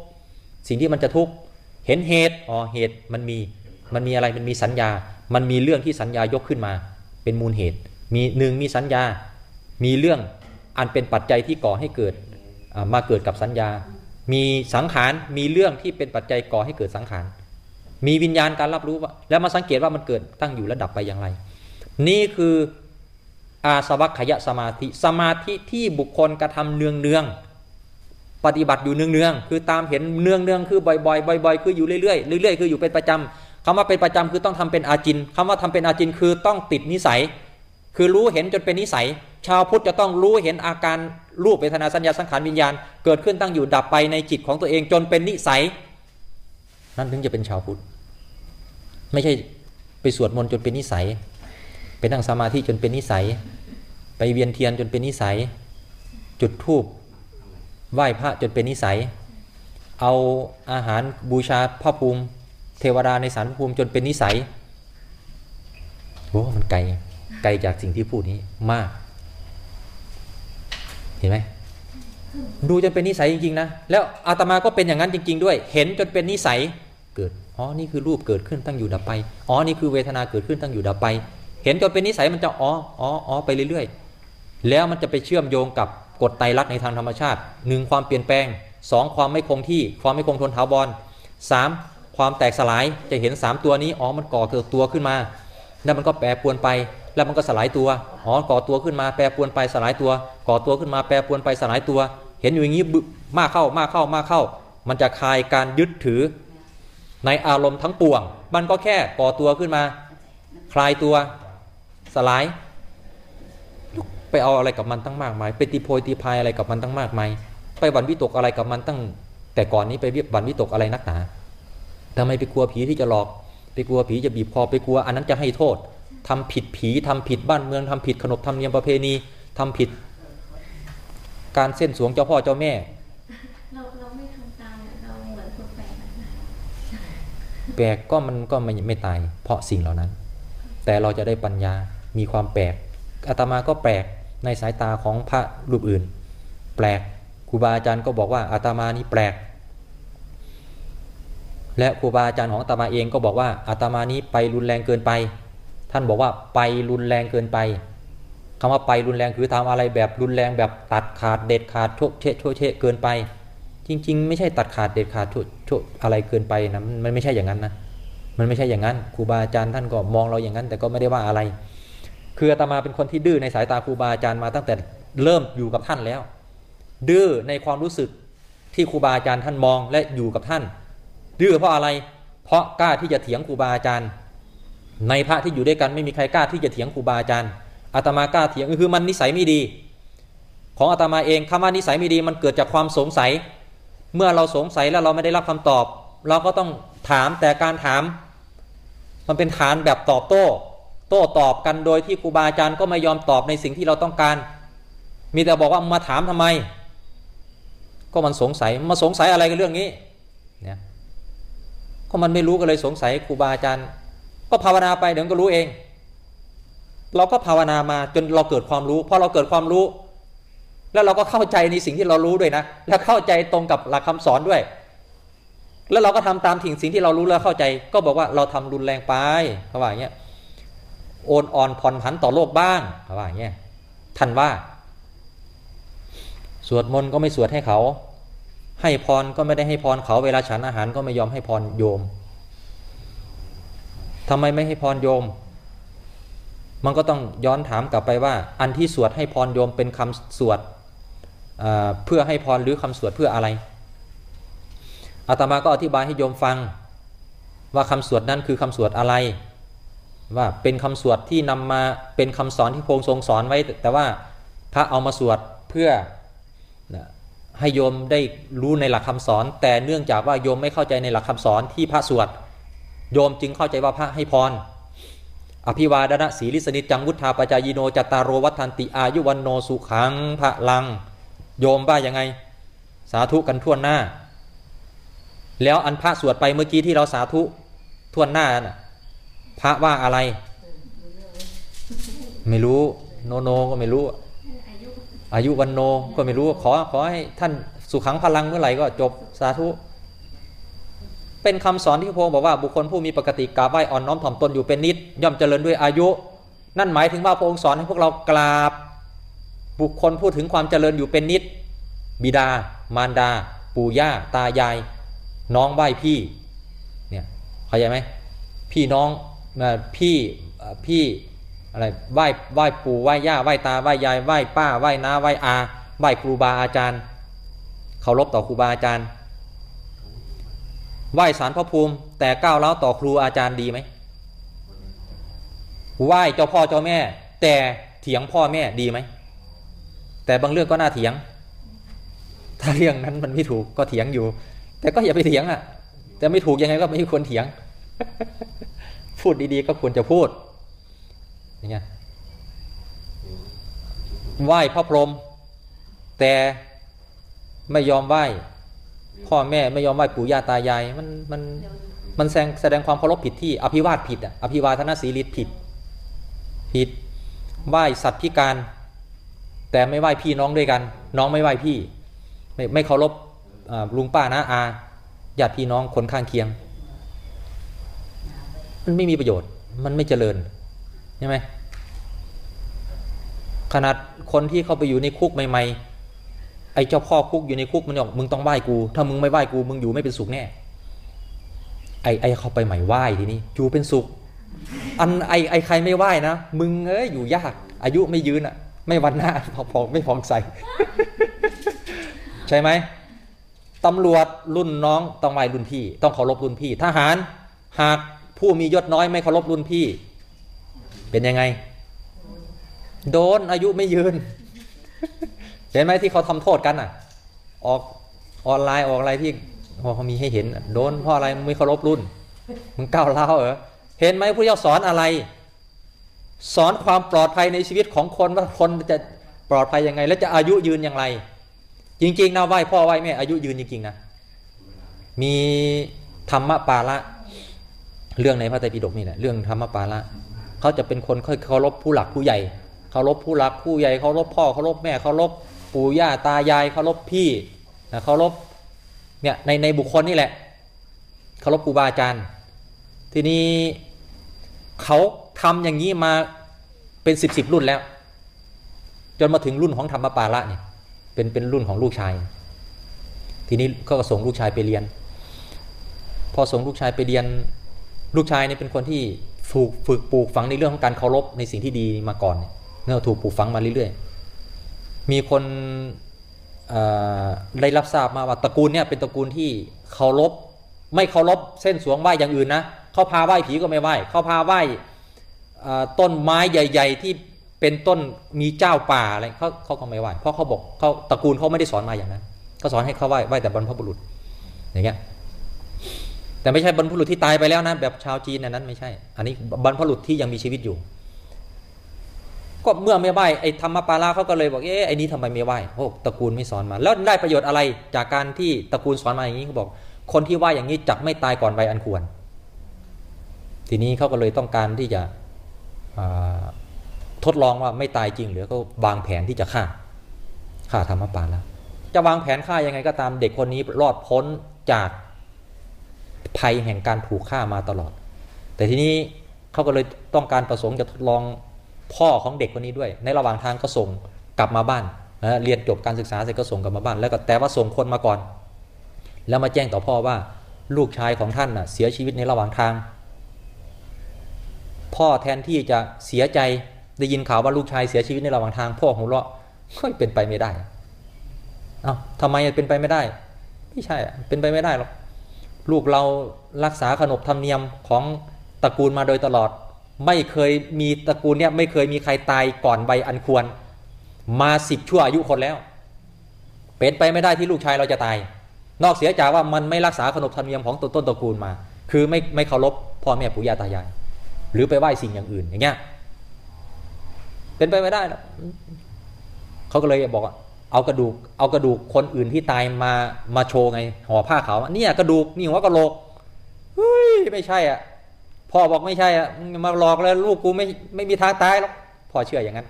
สิ่งที่มันจะทุกข์เห็นเหตุอ๋อเหตุมันมีมันมีอะไรมันมีสัญญา มันมีเรื่องที่สัญญายกขึ้นมา เป็นมูลเหตุ มีหนึ่งมีสัญญา มีเรื่องอันเป็นปัจจัยที่ก่อให้เกิดมาเกิดกับสัญญา มีสังขารมีเรื่องที่เป็นปัจจัยก่อให้เกิดสังขาร มีวิญญาณการรับรู้ว่าแล้วมาสังเกตว่ามันเกิดตั้งอยู่ระดับไปอย่างไร นี่คืออาสวัคขยสมาธิ สมาธิที่บุคคลกระทำเนืองเนืองปฏิบัติอยู่เนืองเนืองคือตามเห็นเนืองเนืองคือบ่อยๆบ่อยๆคืออยู่เรื่อยๆเรื่อยๆคืออยู่เป็นประจำคำว่าเป็นประจำคือต้องทำเป็นอาจินคำว่าทำเป็นอาจินคือต้องติดนิสัย คือรู้เห็นจนเป็นนิสัย ชาวพุทธจะต้องรู้เห็นอาการรูปเวทนาสัญญาสังขารวิญญาณ เกิดขึ้นตั้งอยู่ดับไปในจิตของตัวเองจนเป็นนิสัย นั่นถึงจะเป็นชาวพุทธ ไม่ใช่ไปสวดมนต์จนเป็นนิสัย ไปนั่งสมาธิจนเป็นนิสัย ไปเวียนเทียนจนเป็นนิสัย จุดธูปไหว้พระจนเป็นนิสัย เอาอาหารบูชาพระภูมิ เทวดาในสารภูมิจนเป็นนิสัยโอ้มันไกลไกลจากสิ่งที่พูดนี้มาก เห็นไหมดูจนเป็นนิสัยจริงๆนะแล้วอาตมาก็เป็นอย่างนั้นจริง ๆ ด้วย เห็นจนเป็นนิสัยเกิด อ๋อ นี่คือรูปเกิดขึ้นตั้งอยู่ดับไป อ๋อ นี่คือเวทนาเกิดขึ้นตั้งอยู่ดับไป เห็นจนเป็นนิสัยมันจะอ๋ออ๋ออ๋อไปเรื่อยๆ แล้วมันจะไปเชื่อมโยงกับกฎไตรลักษณ์ในทางธรรมชาติหนึ่งความเปลี่ยนแปลงสองความไม่คงที่ ความไม่คงทนถาวรสามความแตกสลาย จะเห็นสามตัวนี้ อ๋อ มันก่อเกิดตัวขึ้นมา แล้วมันก็แปรปรวนไป แล้วมันก็สลายตัว อ๋อ ก่อตัวขึ้นมา แปรปรวนไปสลายตัว ก่อตัวขึ้นมา แปรปรวนไปสลายตัว เห็นอยู่อย่างนี้มากเข้า มากเข้า มากเข้า มันจะคลายการยึดถือ ในอารมณ์ทั้งปวง มันก็แค่ก่อตัวขึ้นมา คลายตัวสลายไปเอาอะไรกับมันตั้งมากมาย ไปตีโพยตีพายอะไรกับมันตั้งมากมายไปหวันวิตกอะไรกับมันตั้ง แต่ก่อนนี้ไปหวันวิตกอะไรนักหนาทำไมไปกลัวผีที่จะหลอกไปกลัวผีจะบีบคอไปกลัวอันนั้นจะให้โทษทำผิดผีทำผิดบ้านเมืองทำผิดขนบธรรมเนียมประเพณีทำผิด การเส้นสวงเจ้าพ่อเจ้าแม่ เราเราไม่ทำตามเราเหมือนคนแปลกนะ แปลกก็มันก็ไม่ไม่ตาย เพราะสิ่งเหล่านั้น แต่เราจะได้ปัญญามีความแปลกอาตมาก็แปลกในสายตาของพระรูปอื่น แปลกครูบาอาจารย์ก็บอกว่าอาตมานี่แปลก และครูบาอาจารย์ของอาตมาเองก็บอกว่าอาตมานี้ไปรุนแรงเกินไป ท่านบอกว่าไปรุนแรงเกินไปคำว่าไปรุนแรงคือทำอะไรแบบรุนแรงแบบตัดขาดเด็ดขาดโชเชะโชเชะเกินไป จริง ๆ ไม่ใช่ตัดขาดเด็ดขาดโชโชอะไรเกินไปนะมันไม่ใช่อย่างนั้นนะมันไม่ใช่อย่างนั้นครูบาอาจารย์ท่านก็มองเราอย่างนั้น แต่ก็ไม่ได้ว่าอะไร คืออาตมาเป็นคนที่ดื้อในสายตาครูบาอาจารย์มาตั้งแต่เริ่มอยู่กับท่านแล้ว ดื้อในความรู้สึกที่ครูบาอาจารย์ท่านมองและอยู่กับท่าน ดื้อเพราะอะไร เพราะกล้าที่จะเถียงครูบาอาจารย์ ในพระที่อยู่ด้วยกันไม่มีใครกล้าที่จะเถียงครูบาอาจารย์อาตมากล้าเถียงคือมันนิสัยไม่ดี ของอาตมาเองคำว่านิสัยไม่ดีมันเกิดจากความสงสัย เมื่อเราสงสัยแล้วเราไม่ได้รับคำตอบ เราก็ต้องถามแต่การถาม มันเป็นฐานแบบตอบโต้ โต้ตอบกันโดยที่ครูบาอาจารย์ก็ไม่ยอมตอบในสิ่งที่เราต้องการ มีแต่บอกว่ามาถามทำไม ก็มันสงสัยมาสงสัยอะไรกับเรื่องนี้เนี่ยก็มันไม่รู้ก็เลยสงสัยครูบาอาจารย์ ก็ภาวนาไปเดี๋ยวก็รู้เอง เราก็ภาวนามาจนเราเกิดความรู้พอเราเกิดความรู้ แล้วเราก็เข้าใจในสิ่งที่เรารู้ด้วยนะ แล้วเข้าใจตรงกับหลักคำสอนด้วย แล้วเราก็ทำตามสิ่งสิ่งที่เรารู้แล้วเข้าใจ ก็บอกว่าเราทำรุนแรงไปเขาว่าอย่างเงี้ยโอนอ่อนผ่อนผันต่อโลกบ้างเขาว่าอย่างเงี้ยท่านว่า สวดมนต์ก็ไม่สวดให้เขา ให้พรก็ไม่ได้ให้พรเขาเวลาฉันอาหารก็ไม่ยอมให้พรโยมทำไมไม่ให้พรโยม มันก็ต้องย้อนถามกลับไปว่า อันที่สวดให้พรโยมเป็นคำสวด เพื่อให้พรหรือคำสวดเพื่ออะไรอาตมาก็อธิบายให้โยมฟัง ว่าคำสวดนั้นคือคำสวดอะไร ว่าเป็นคำสวดที่นำมาเป็นคำสอนที่พงทรงสอนไว้ แต่ว่าพระเอามาสวดเพื่อให้โยมได้รู้ในหลักคำสอน แต่เนื่องจากว่าโยมไม่เข้าใจในหลักคำสอนที่พระสวดโยมจึงเข้าใจว่าพระให้พรอภิวาดนะสีลิสนิจจังวุฒาปจายโนจตารโรวัฏันติอายุวันโนสุขังพระลัง โยมว่ายังไง สาธุกันทั่วหน้า แล้วอันพระสวดไปเมื่อกี้ที่เราสาธุทั่วหน้าน่ะพระว่าอะไร ไม่รู้ โนโนก็ไม่รู้ อายุวันโนก็ไม่รู้ขอขอให้ท่านสุขังพลังเมื่อไหร่ก็จบสาธุ เป็นคำสอนที่พระองค์บอกว่าบุคคลผู้มีปกติกราบไหว้อ่อนน้อมถ่อมตนอยู่เป็นนิด ย่อมเจริญด้วยอายุ นั่นหมายถึงว่าพระองค์สอนให้พวกเรากราบ บุคคลพูดถึงความเจริญอยู่เป็นนิด บิดา มารดา ปู่ย่า ตายาย น้องไหว้พี่เนี่ยเข้าใจไหมพี่น้องเอ่อพี่พี่อะไรไหว้ไหว้ปู่ไหว้ย่าไหว้ตาไหว้ยายไหว้ป้าไหว้น้าไหว้อาไหว้ครูบาอาจารย์เคารพต่อครูบาอาจารย์ไหว้สารพระภูมิ แต่ก้าวเล้าวต่อครูอาจารย์ดีไหมไหว้เจ้าพ่อเจ้าแม่ แต่เถียงพ่อแม่ดีไหม แต่บางเรื่องก็น่าเถียง ถ้าเรื่องนั้นมันไม่ถูกก็เถียงอยู่ แต่ก็อย่าไปเถียงอะ แต่ไม่ถูกยังไงก็ไม่ควรเถียง พูดดีๆก็ควรจะพูด อย่างเงี้ยไหว้พระพรหมแต่ไม่ยอมไหว้พ่อแม่ไม่ยอมไหว้ปู่ย่าตายาย มันมันมันแสดงแสดงความเคารพผิดที่อภิวาทผิดอะอภิวาทนาศีลิตผิด ผิดไหว้สัตว์พิการ แต่ไม่ไหว้พี่น้องด้วยกัน น้องไม่ไหว้พี่ ไม่ไม่เคารพลุงป้านะอาญาติพี่น้องคนข้างเคียง มันไม่มีประโยชน์ มันไม่เจริญใช่ไหมขนาดคนที่เข้าไปอยู่ในคุกใหม่ๆไอ้เจ้าพ่อคุกอยู่ในคุกมันบอกมึงต้องไหว้กู ถ้ามึงไม่ไหว้กู มึงอยู่ไม่เป็นสุขแน่ไอ้ไอ้เข้าไปใหม่ไหว้ทีนี้อยู่เป็นสุข อันไอ้ไอ้ใครไม่ไหว้นะมึงเอ้ยอยู่ยาก อายุไม่ยืนอะ ไม่วันหน้าพอพอไม่พองใสใช่ไหมตำรวจรุ่นน้องต้องไหว้รุ่นพี่ ต้องเคารพรุ่นพี่ ทหารหากผู้มียศน้อยไม่เคารพรุ่นพี่ เป็นยังไง โดนอายุไม่ยืน เห็นไหมที่เขาทำโทษกันอะ ออกออนไลน์ออกอะไรที่พอเขามีให้เห็น โดนเพราะอะไรมึงไม่เคารพรุ่นมึงก้าวเล้าเหรอเห็นไหมพระเจ้าสอนอะไร สอนความปลอดภัยในชีวิตของคนว่าคนจะปลอดภัยยังไง และจะอายุยืนอย่างไร จริงๆนะไหว้พ่อไหว้แม่อายุยืนจริงๆนะมีธรรมปาละเรื่องในพระไตรปิฎกนี่แหละเรื่องธรรมปาละเขาจะเป็นคนคอยเคารพผู้หลักผู้ใหญ่เคารพผู้หลักผู้ใหญ่เคารพพ่อเคารพแม่เคารพปู่ย่าตายายเคารพพี่นะเคารพเนี่ยในในบุคคลนี่แหละเคารพครูบาอาจารย์ ทีนี้เขา ทำอย่างนี้มาเป็นสิบสิบรุ่นแล้ว จนมาถึงรุ่นของธรรมปาละเนี่ยเป็นเป็นรุ่นของลูกชาย ทีนี้ก็ส่งลูกชายไปเรียน พอส่งลูกชายไปเรียน ลูกชายเนี่ยเป็นคนที่ถูกฝึกปลูกฝังในเรื่องของการเคารพในสิ่งที่ดีมาก่อนเนี่ยถูกปลูกฝังมาเรื่อยๆ มีคนได้รับทราบมาว่าตระกูลเนี่ยเป็นตระกูลที่เคารพไม่เคารพเส้นสวงไหว้อย่างอื่นนะเขาพาไหว้ผีก็ไม่ไหว้เขาพาไหว้ ต้นไม้ใหญ่ ๆ ที่เป็นต้นมีเจ้าป่าอะไรเขาเขาก็ไม่ไหวเพราะเขาบอกเขาตระกูลเขาไม่ได้สอนมาอย่างนั้นเขาสอนให้เขาไหว้ไหว้แต่บรรพบุรุษ อย่างเงี้ยแต่ไม่ใช่บรรพบุรุษที่ตายไปแล้วนะแบบชาวจีนนนั้นไม่ใช่ อันนี้บรรพบุรุษที่ยังมีชีวิตอยู่ ก็เมื่อไม่ไหว้ไอ้ธรรมปาราเขาก็เลยบอกเอ๊ะไอ้นี้ทำไมไม่ไหว้เพราะตระกูลไม่สอนมา แล้วได้ประโยชน์อะไรจากการที่ตระกูลสอนมาอย่างนี้เขาบอก คนที่ไหว้อย่างนี้จักไม่ตายก่อนวัยอันควร ทีนี้เขาก็เลยต้องการที่จะ ทดลองว่าไม่ตายจริงหรือก็วางแผนที่จะฆ่าฆ่าธรรมปาราจะวางแผนฆ่ายังไงก็ตามเด็กคนนี้รอดพ้นจากภัยแห่งการถูกฆ่ามาตลอด แต่ทีนี้เขาก็เลยต้องการประสงค์จะทดลองพ่อของเด็กคนนี้ด้วย ในระหว่างทางก็ส่งกลับมาบ้านนะเรียนจบการศึกษาเสร็จก็ส่งกลับมาบ้าน แล้วก็แต่ว่าส่งคนมาก่อน แล้วมาแจ้งต่อพ่อว่าลูกชายของท่านน่ะเสียชีวิตในระหว่างทาง พ่อแทนที่จะเสียใจได้ยินข่าวว่าลูกชายเสียชีวิตในระหว่างทาง พ่อหัวเราะเฮ้ยเป็นไปไม่ได้เอ้าทำไมเป็นไปไม่ได้ ไม่ใช่เป็นไปไม่ได้หรอกลูกเรารักษาขนบธรรมเนียมของตระกูลมาโดยตลอด ไม่เคยมีตระกูลเนี่ยไม่เคยมีใครตายก่อนวัยอันควร มาสิบชั่วอายุคนแล้ว เป็นไปไม่ได้ที่ลูกชายเราจะตาย นอกเสียจากว่ามันไม่รักษาขนบธรรมเนียมของต้นต้นตระกูลมา คือไม่ไม่เคารพพ่อแม่ปู่ย่าตายาย หรือไปไหว้สิ่งอย่างอื่นอย่างเงี้ยเป็นไปไม่ได้หรอกเขาก็เลยบอกว่าเอากระดูกเอากระดูกคนอื่นที่ตายมามาโชว์ไงห่อผ้าขาวเนี่ยกระดูกนี่หัวกระโหลกเฮ้ยไม่ใช่อะพ่อบอกไม่ใช่อะมาหลอกแล้วลูกกูไม่ไม่มีทางตายหรอกพ่อเชื่ออย่างนั้น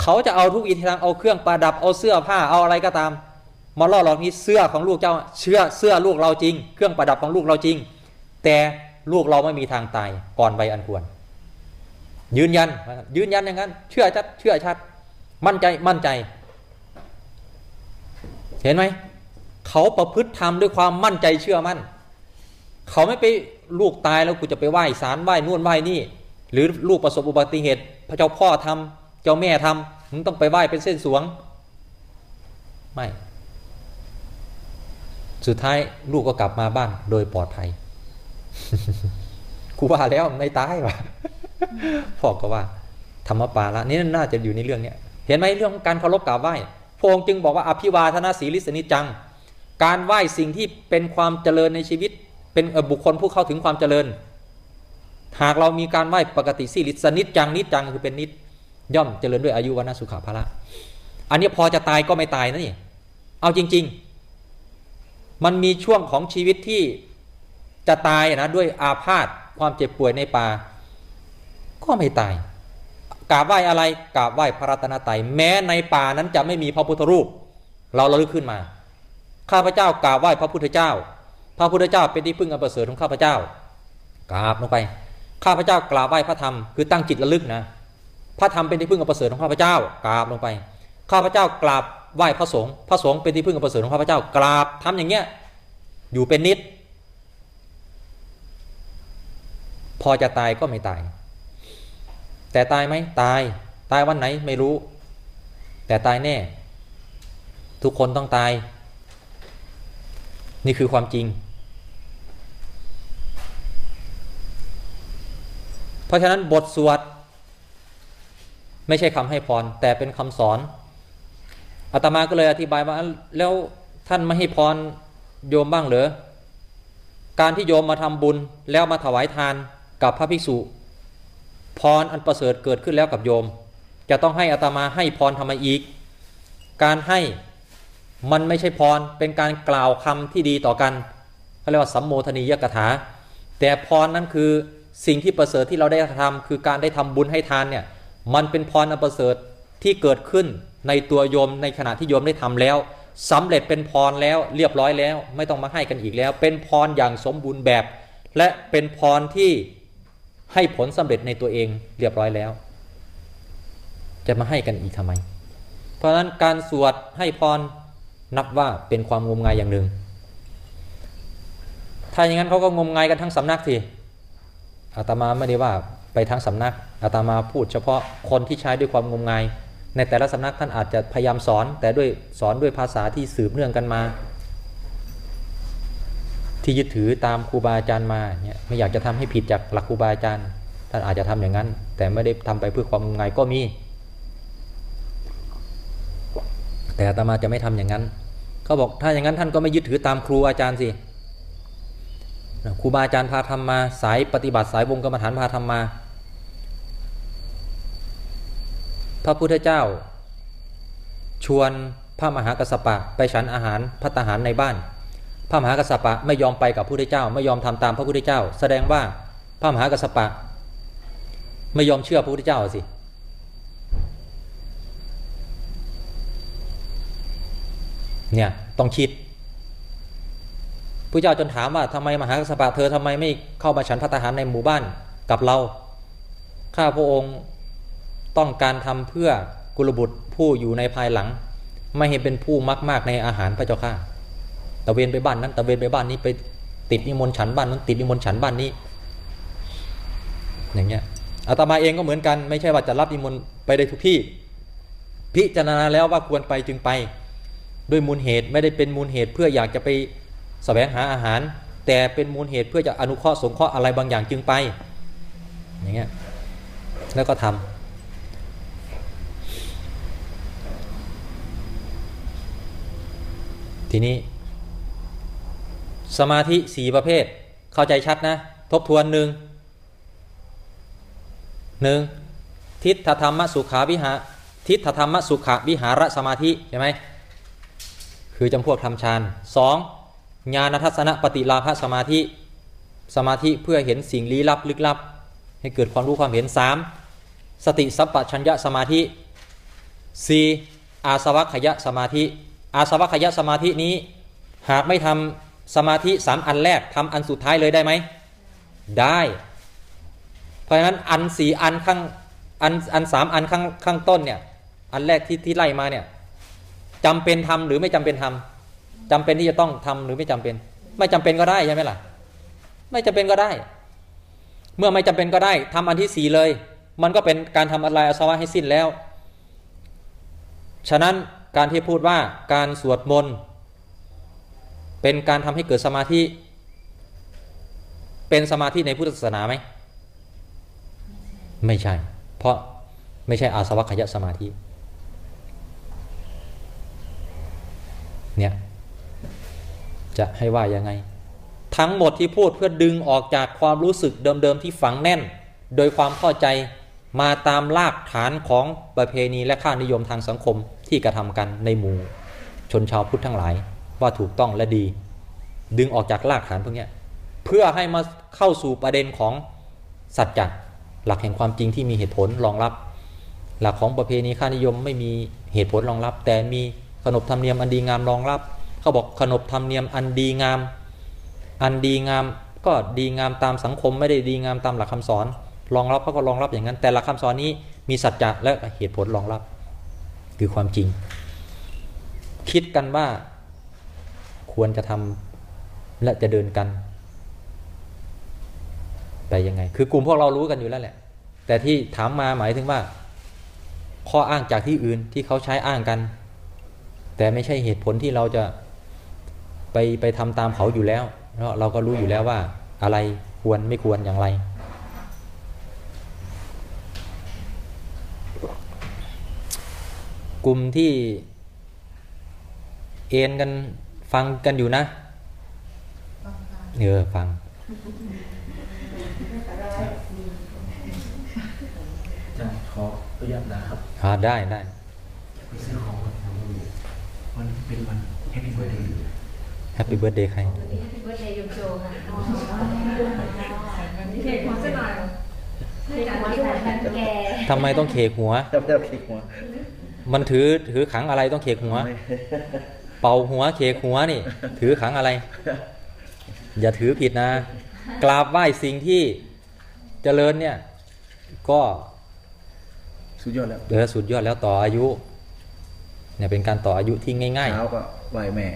เขาจะเอาทุกอิทธิทางเอาเครื่องประดับเอาเสื้อผ้าเอาอะไรก็ตาม มาล่อหลอกนี้เสื้อของลูกเจ้าเชื่อเสื้อลูกเราจริง เครื่องประดับของลูกเราจริง แต่ลูกเราไม่มีทางตายก่อนใบอันควร ยืนยัน ยืนยันอย่างนั้น เชื่อชัด เชื่อชัด มั่นใจ มั่นใจ เห็นไหม เขาประพฤติธรรมด้วยความมั่นใจเชื่อมั่น เขาไม่ไปลูกตายแล้วกูจะไปไหว้ศาลไหว้นู่นไหว้นี่ หรือลูกประสบอุบัติเหตุ พระเจ้าพ่อทำเจ้าแม่ทำมึงต้องไปไหว้เป็นเส้นสวง ไม่ สุดท้ายลูกก็กลับมาบ้านโดยปลอดภัย กูว่าแล้วไม่ตายว่ะพ่อก็ว่า ธรรมปาละนี่น่าจะอยู่ในเรื่องเนี้ยเห็นไหมเรื่องของการเคารพกราบไหว้พระองค์จึงบอกว่าอภิวาทนาสีลิสนิจัง การไหว้สิ่งที่เป็นความเจริญในชีวิต เป็นบุคคลผู้เข้าถึงความเจริญ หากเรามีการไหว้ปกติสีลิสนิจังนิจจังคือเป็นนิจย่อมเจริญด้วยอายุวันะสุขาภาระอันนี้พอจะตายก็ไม่ตายนะนี่ เอาจริง ๆ มันมีช่วงของชีวิตที่ จะตายนะด้วยอาพาธความเจ็บป่วยในป่า ก็ไม่ตายกราบไหว้อะไรกราบไหว้พระรัตนตรัยแม้ในป่านั้นจะไม่มีพระพุทธรูป เราระลึกขึ้นมา ข้าพเจ้ากราบไหว้พระพุทธเจ้า พระพุทธเจ้าเป็นที่พึ่งอันประเสริฐของข้าพเจ้ากราบลงไป ข้าพเจ้ากราบไหว้พระธรรมคือตั้งจิตระลึกนะ พระธรรมเป็นที่พึ่งอันประเสริฐของข้าพเจ้ากราบลงไป ข้าพเจ้ากราบไหว้พระสงฆ์พระสงฆ์เป็นที่พึ่งอันประเสริฐของข้าพเจ้ากราบทำอย่างเงี้ยอยู่เป็นนิด พ อจะตายก็ไม่ตาย แต่ตายไหมตาย ตายวันไหนไม่รู้ แต่ตายแน่ ทุกคนต้องตาย นี่คือความจริง เพราะฉะนั้นบทสวด ไม่ใช่คำให้พร แต่เป็นคำสอนอาตมาก็เลยอธิบายว่าแล้วท่านไม่ให้พรโยมบ้างเหรอ การที่โยมมาทำบุญแล้วมาถวายทาน กับพระภิกษุ พรอันประเสริฐเกิดขึ้นแล้วกับโยม จะต้องให้อาตมาให้พรทำไมอีก การให้มันไม่ใช่พรเป็นการกล่าวคำที่ดีต่อกันเขาเรียกว่าสัมโมทนียกถา แต่พรนั้นคือสิ่งที่ประเสริฐที่เราได้ทำคือการได้ทำบุญให้ทานเนี่ยมันเป็นพรอันประเสริฐที่เกิดขึ้นในตัวโยมในขณะที่โยมได้ทำแล้วสำเร็จเป็นพรแล้วเรียบร้อยแล้ว ไม่ต้องมาให้กันอีกแล้ว เป็นพรอย่างสมบูรณ์แบบ และเป็นพรที่ ให้ผลสำเร็จในตัวเองเรียบร้อยแล้ว จะมาให้กันอีกทำไม เพราะฉะนั้นการสวดให้พรนับว่าเป็นความงมงายอย่างหนึ่ง ถ้าอย่างนั้นเขาก็งมงายกันทั้งสำนักทีอาตมาไม่ได้ว่าไปทั้งสำนักอาตมาพูดเฉพาะคนที่ใช้ด้วยความงมงาย ในแต่ละสำนักท่านอาจจะพยายามสอน แต่ด้วยสอนด้วยภาษาที่สืบเนื่องกันมา ที่ยึดถือตามครูบาอาจารย์มาเนี่ยไม่อยากจะทำให้ผิดจากหลักครูบาอาจารย์ท่านอาจจะทำอย่างนั้น แต่ไม่ได้ทำไปเพื่อความงมงายก็มี แต่อาตมาจะไม่ทำอย่างนั้นเขาบอกถ้าอย่างนั้นท่านก็ไม่ยึดถือตามครูอาจารย์สิครูบาอาจารย์พาทำมาสายปฏิบัติสายวงกรรมฐานพาทำมา พระพุทธเจ้า ชวนพระมหากัสสปะไปฉันอาหารพัตาหารในบ้าน พระมหากัสสปะไม่ยอมไปกับพระพุทธเจ้า ไม่ยอมทำตามพระพุทธเจ้า แสดงว่าพระมหากัสสปะ ไม่ยอมเชื่อพระพุทธเจ้าสิเนี่ยต้องคิดพระเจ้าจนถามว่าทำไมมหากัสสปะเธอทำไมไม่เข้ามาฉันพัตตาหารในหมู่บ้านกับเราข้าพระองค์ต้องการทำเพื่อกุลบุตรผู้อยู่ในภายหลัง ไม่ให้เป็นผู้มักมากในอาหารพระเจ้าข้า ตะเวนไปบ้านนั้นตะเวนไปบ้านนี้ไปติดนิมนต์ฉันบ้านนั้นติดนิมนต์ฉันบ้านนี้ อย่างเงี้ยอาตมาเองก็เหมือนกัน ไม่ใช่ว่าจะรับนิมนต์ไปได้ทุกที่ พิจารณาแล้วว่าควรไปจึงไป ด้วยมูลเหตุไม่ได้เป็นมูลเหตุเพื่ออยากจะไปแสวงหาอาหาร แต่เป็นมูลเหตุเพื่อจะอนุเคราะห์สงเคราะห์อะไรบางอย่างจึงไป อย่างเงี้ยแล้วก็ทำทีนี้ สมาธิสี่ประเภท เข้าใจชัดนะ ทบทวนหนึ่งหนึ่งทิฏฐธรรมสุขาวิหารทิฏฐธรรมสุขวิหารสมาธิใช่ไหมคือจำพวกทำฌานสองญาณทัศนปฏิลาภสมาธิ สมาธิเพื่อเห็นสิ่งลี้ลับลึกลับ ให้เกิดความรู้ความเห็นสามสติสัพปชัญญะสมาธิ 4. อาสวัคยะสมาธิ อาสวัคยะสมาธินี้ หากไม่ทำ สมาธิสามอันแรกทำอันสุดท้ายเลยได้ไหม ได้ เพราะฉะนั้นอันสี่อันข้างอันอันสามอันข้างข้างต้นเนี่ยอันแรกที่ที่ไล่มาเนี่ยจำเป็นทำหรือไม่จำเป็นทำจำเป็นที่จะต้องทำหรือไม่จำเป็น ไม่จำเป็นก็ได้ใช่ไหมล่ะ ไม่จำเป็นก็ได้ เมื่อไม่จำเป็นก็ได้ทำอันที่สี่เลย มันก็เป็นการทำอะไรอาสวะให้สิ้นแล้ว ฉะนั้นการที่พูดว่าการสวดมนต์ เป็นการทำให้เกิดสมาธิ เป็นสมาธิในพุทธศาสนาไหม ไม่ใช่ เพราะไม่ใช่อาสวัคยสมาธิ เนี่ย จะให้ว่ายังไง ทั้งหมดที่พูดเพื่อดึงออกจากความรู้สึกเดิมๆที่ฝังแน่น โดยความเข้าใจมาตามรากฐานของประเพณีและค่านิยมทางสังคมที่กระทำกันในหมู่ชนชาวพุทธทั้งหลาย ว่าถูกต้องและดี ดึงออกจากรากฐานพวกนี้เพื่อให้มาเข้าสู่ประเด็นของสัจจะหลักแห่งความจริงที่มีเหตุผลรองรับ หลักของประเพณีค่านิยมไม่มีเหตุผลรองรับ แต่มีขนบธรรมเนียมอันดีงามรองรับ เขาบอกขนบธรรมเนียมอันดีงาม อันดีงามก็ดีงามตามสังคมไม่ได้ดีงามตามหลักคำสอน รองรับเขาก็รองรับอย่างนั้น แต่หลักคำสอนนี้มีสัจจะและเหตุผลรองรับ คือความจริง คิดกันว่า ควรจะทำและจะเดินกัน ไปยังไง คือกลุ่มพวกเรารู้กันอยู่แล้วแหละ แต่ที่ถามมาหมายถึงว่า ข้ออ้างจากที่อื่นที่เขาใช้อ้างกัน แต่ไม่ใช่เหตุผลที่เราจะไปไปทำตามเขาอยู่แล้วเพราะเราก็รู้อยู่แล้วว่า อะไรควรไม่ควรอย่างไรกลุ่มที่เอ็นกัน ฟังกันอยู่นะเออฟังจะขออนุญาตนะครับอ่าได้ได้ไปซื้อของวันเป็นวันแฮปปี้เบิร์ดเดย์แฮปปี้เบิร์ดเดย์ใครเบิร์ดเดย์ยมโจค่ะเค้กของเส้นหน่อยให้การที่มันแก่ทำไมต้องเคกหัวจับจับคลิกหัว มันถือถือขังอะไรต้องเคกหัวไม่ เป่าหัวเคกหัวนี่ ถือขังอะไร อย่าถือผิดนะ กราบไหว้สิ่งที่เจริญเนี่ย ก็สุดยอดแล้วเออสุดยอดแล้วต่ออายุ เนี่ยเป็นการต่ออายุที่ง่ายเช้าก็ไหว้แม่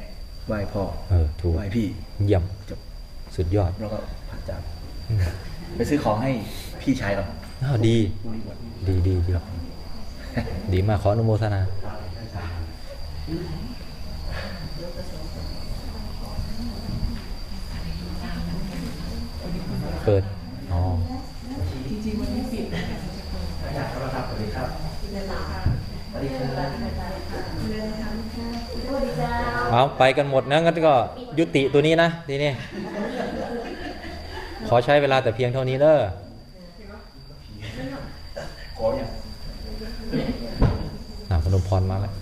ไหว้พ่อๆเออถูกไหว้พี่เยี่ยมจบสุดยอดแล้วก็ผ่านจากไปซื้อของให้พี่ชายก่อนอ้าวดี ดีดีดีดีมากขออนุโมทนา เปิด อ๋อเอาไปกันหมดนะงั้นก็ยุติตัวนี้นะทีนี้ขอใช้เวลาแต่เพียงเท่านี้เด้อขออย่างอ่าพนมพรมาแล้ว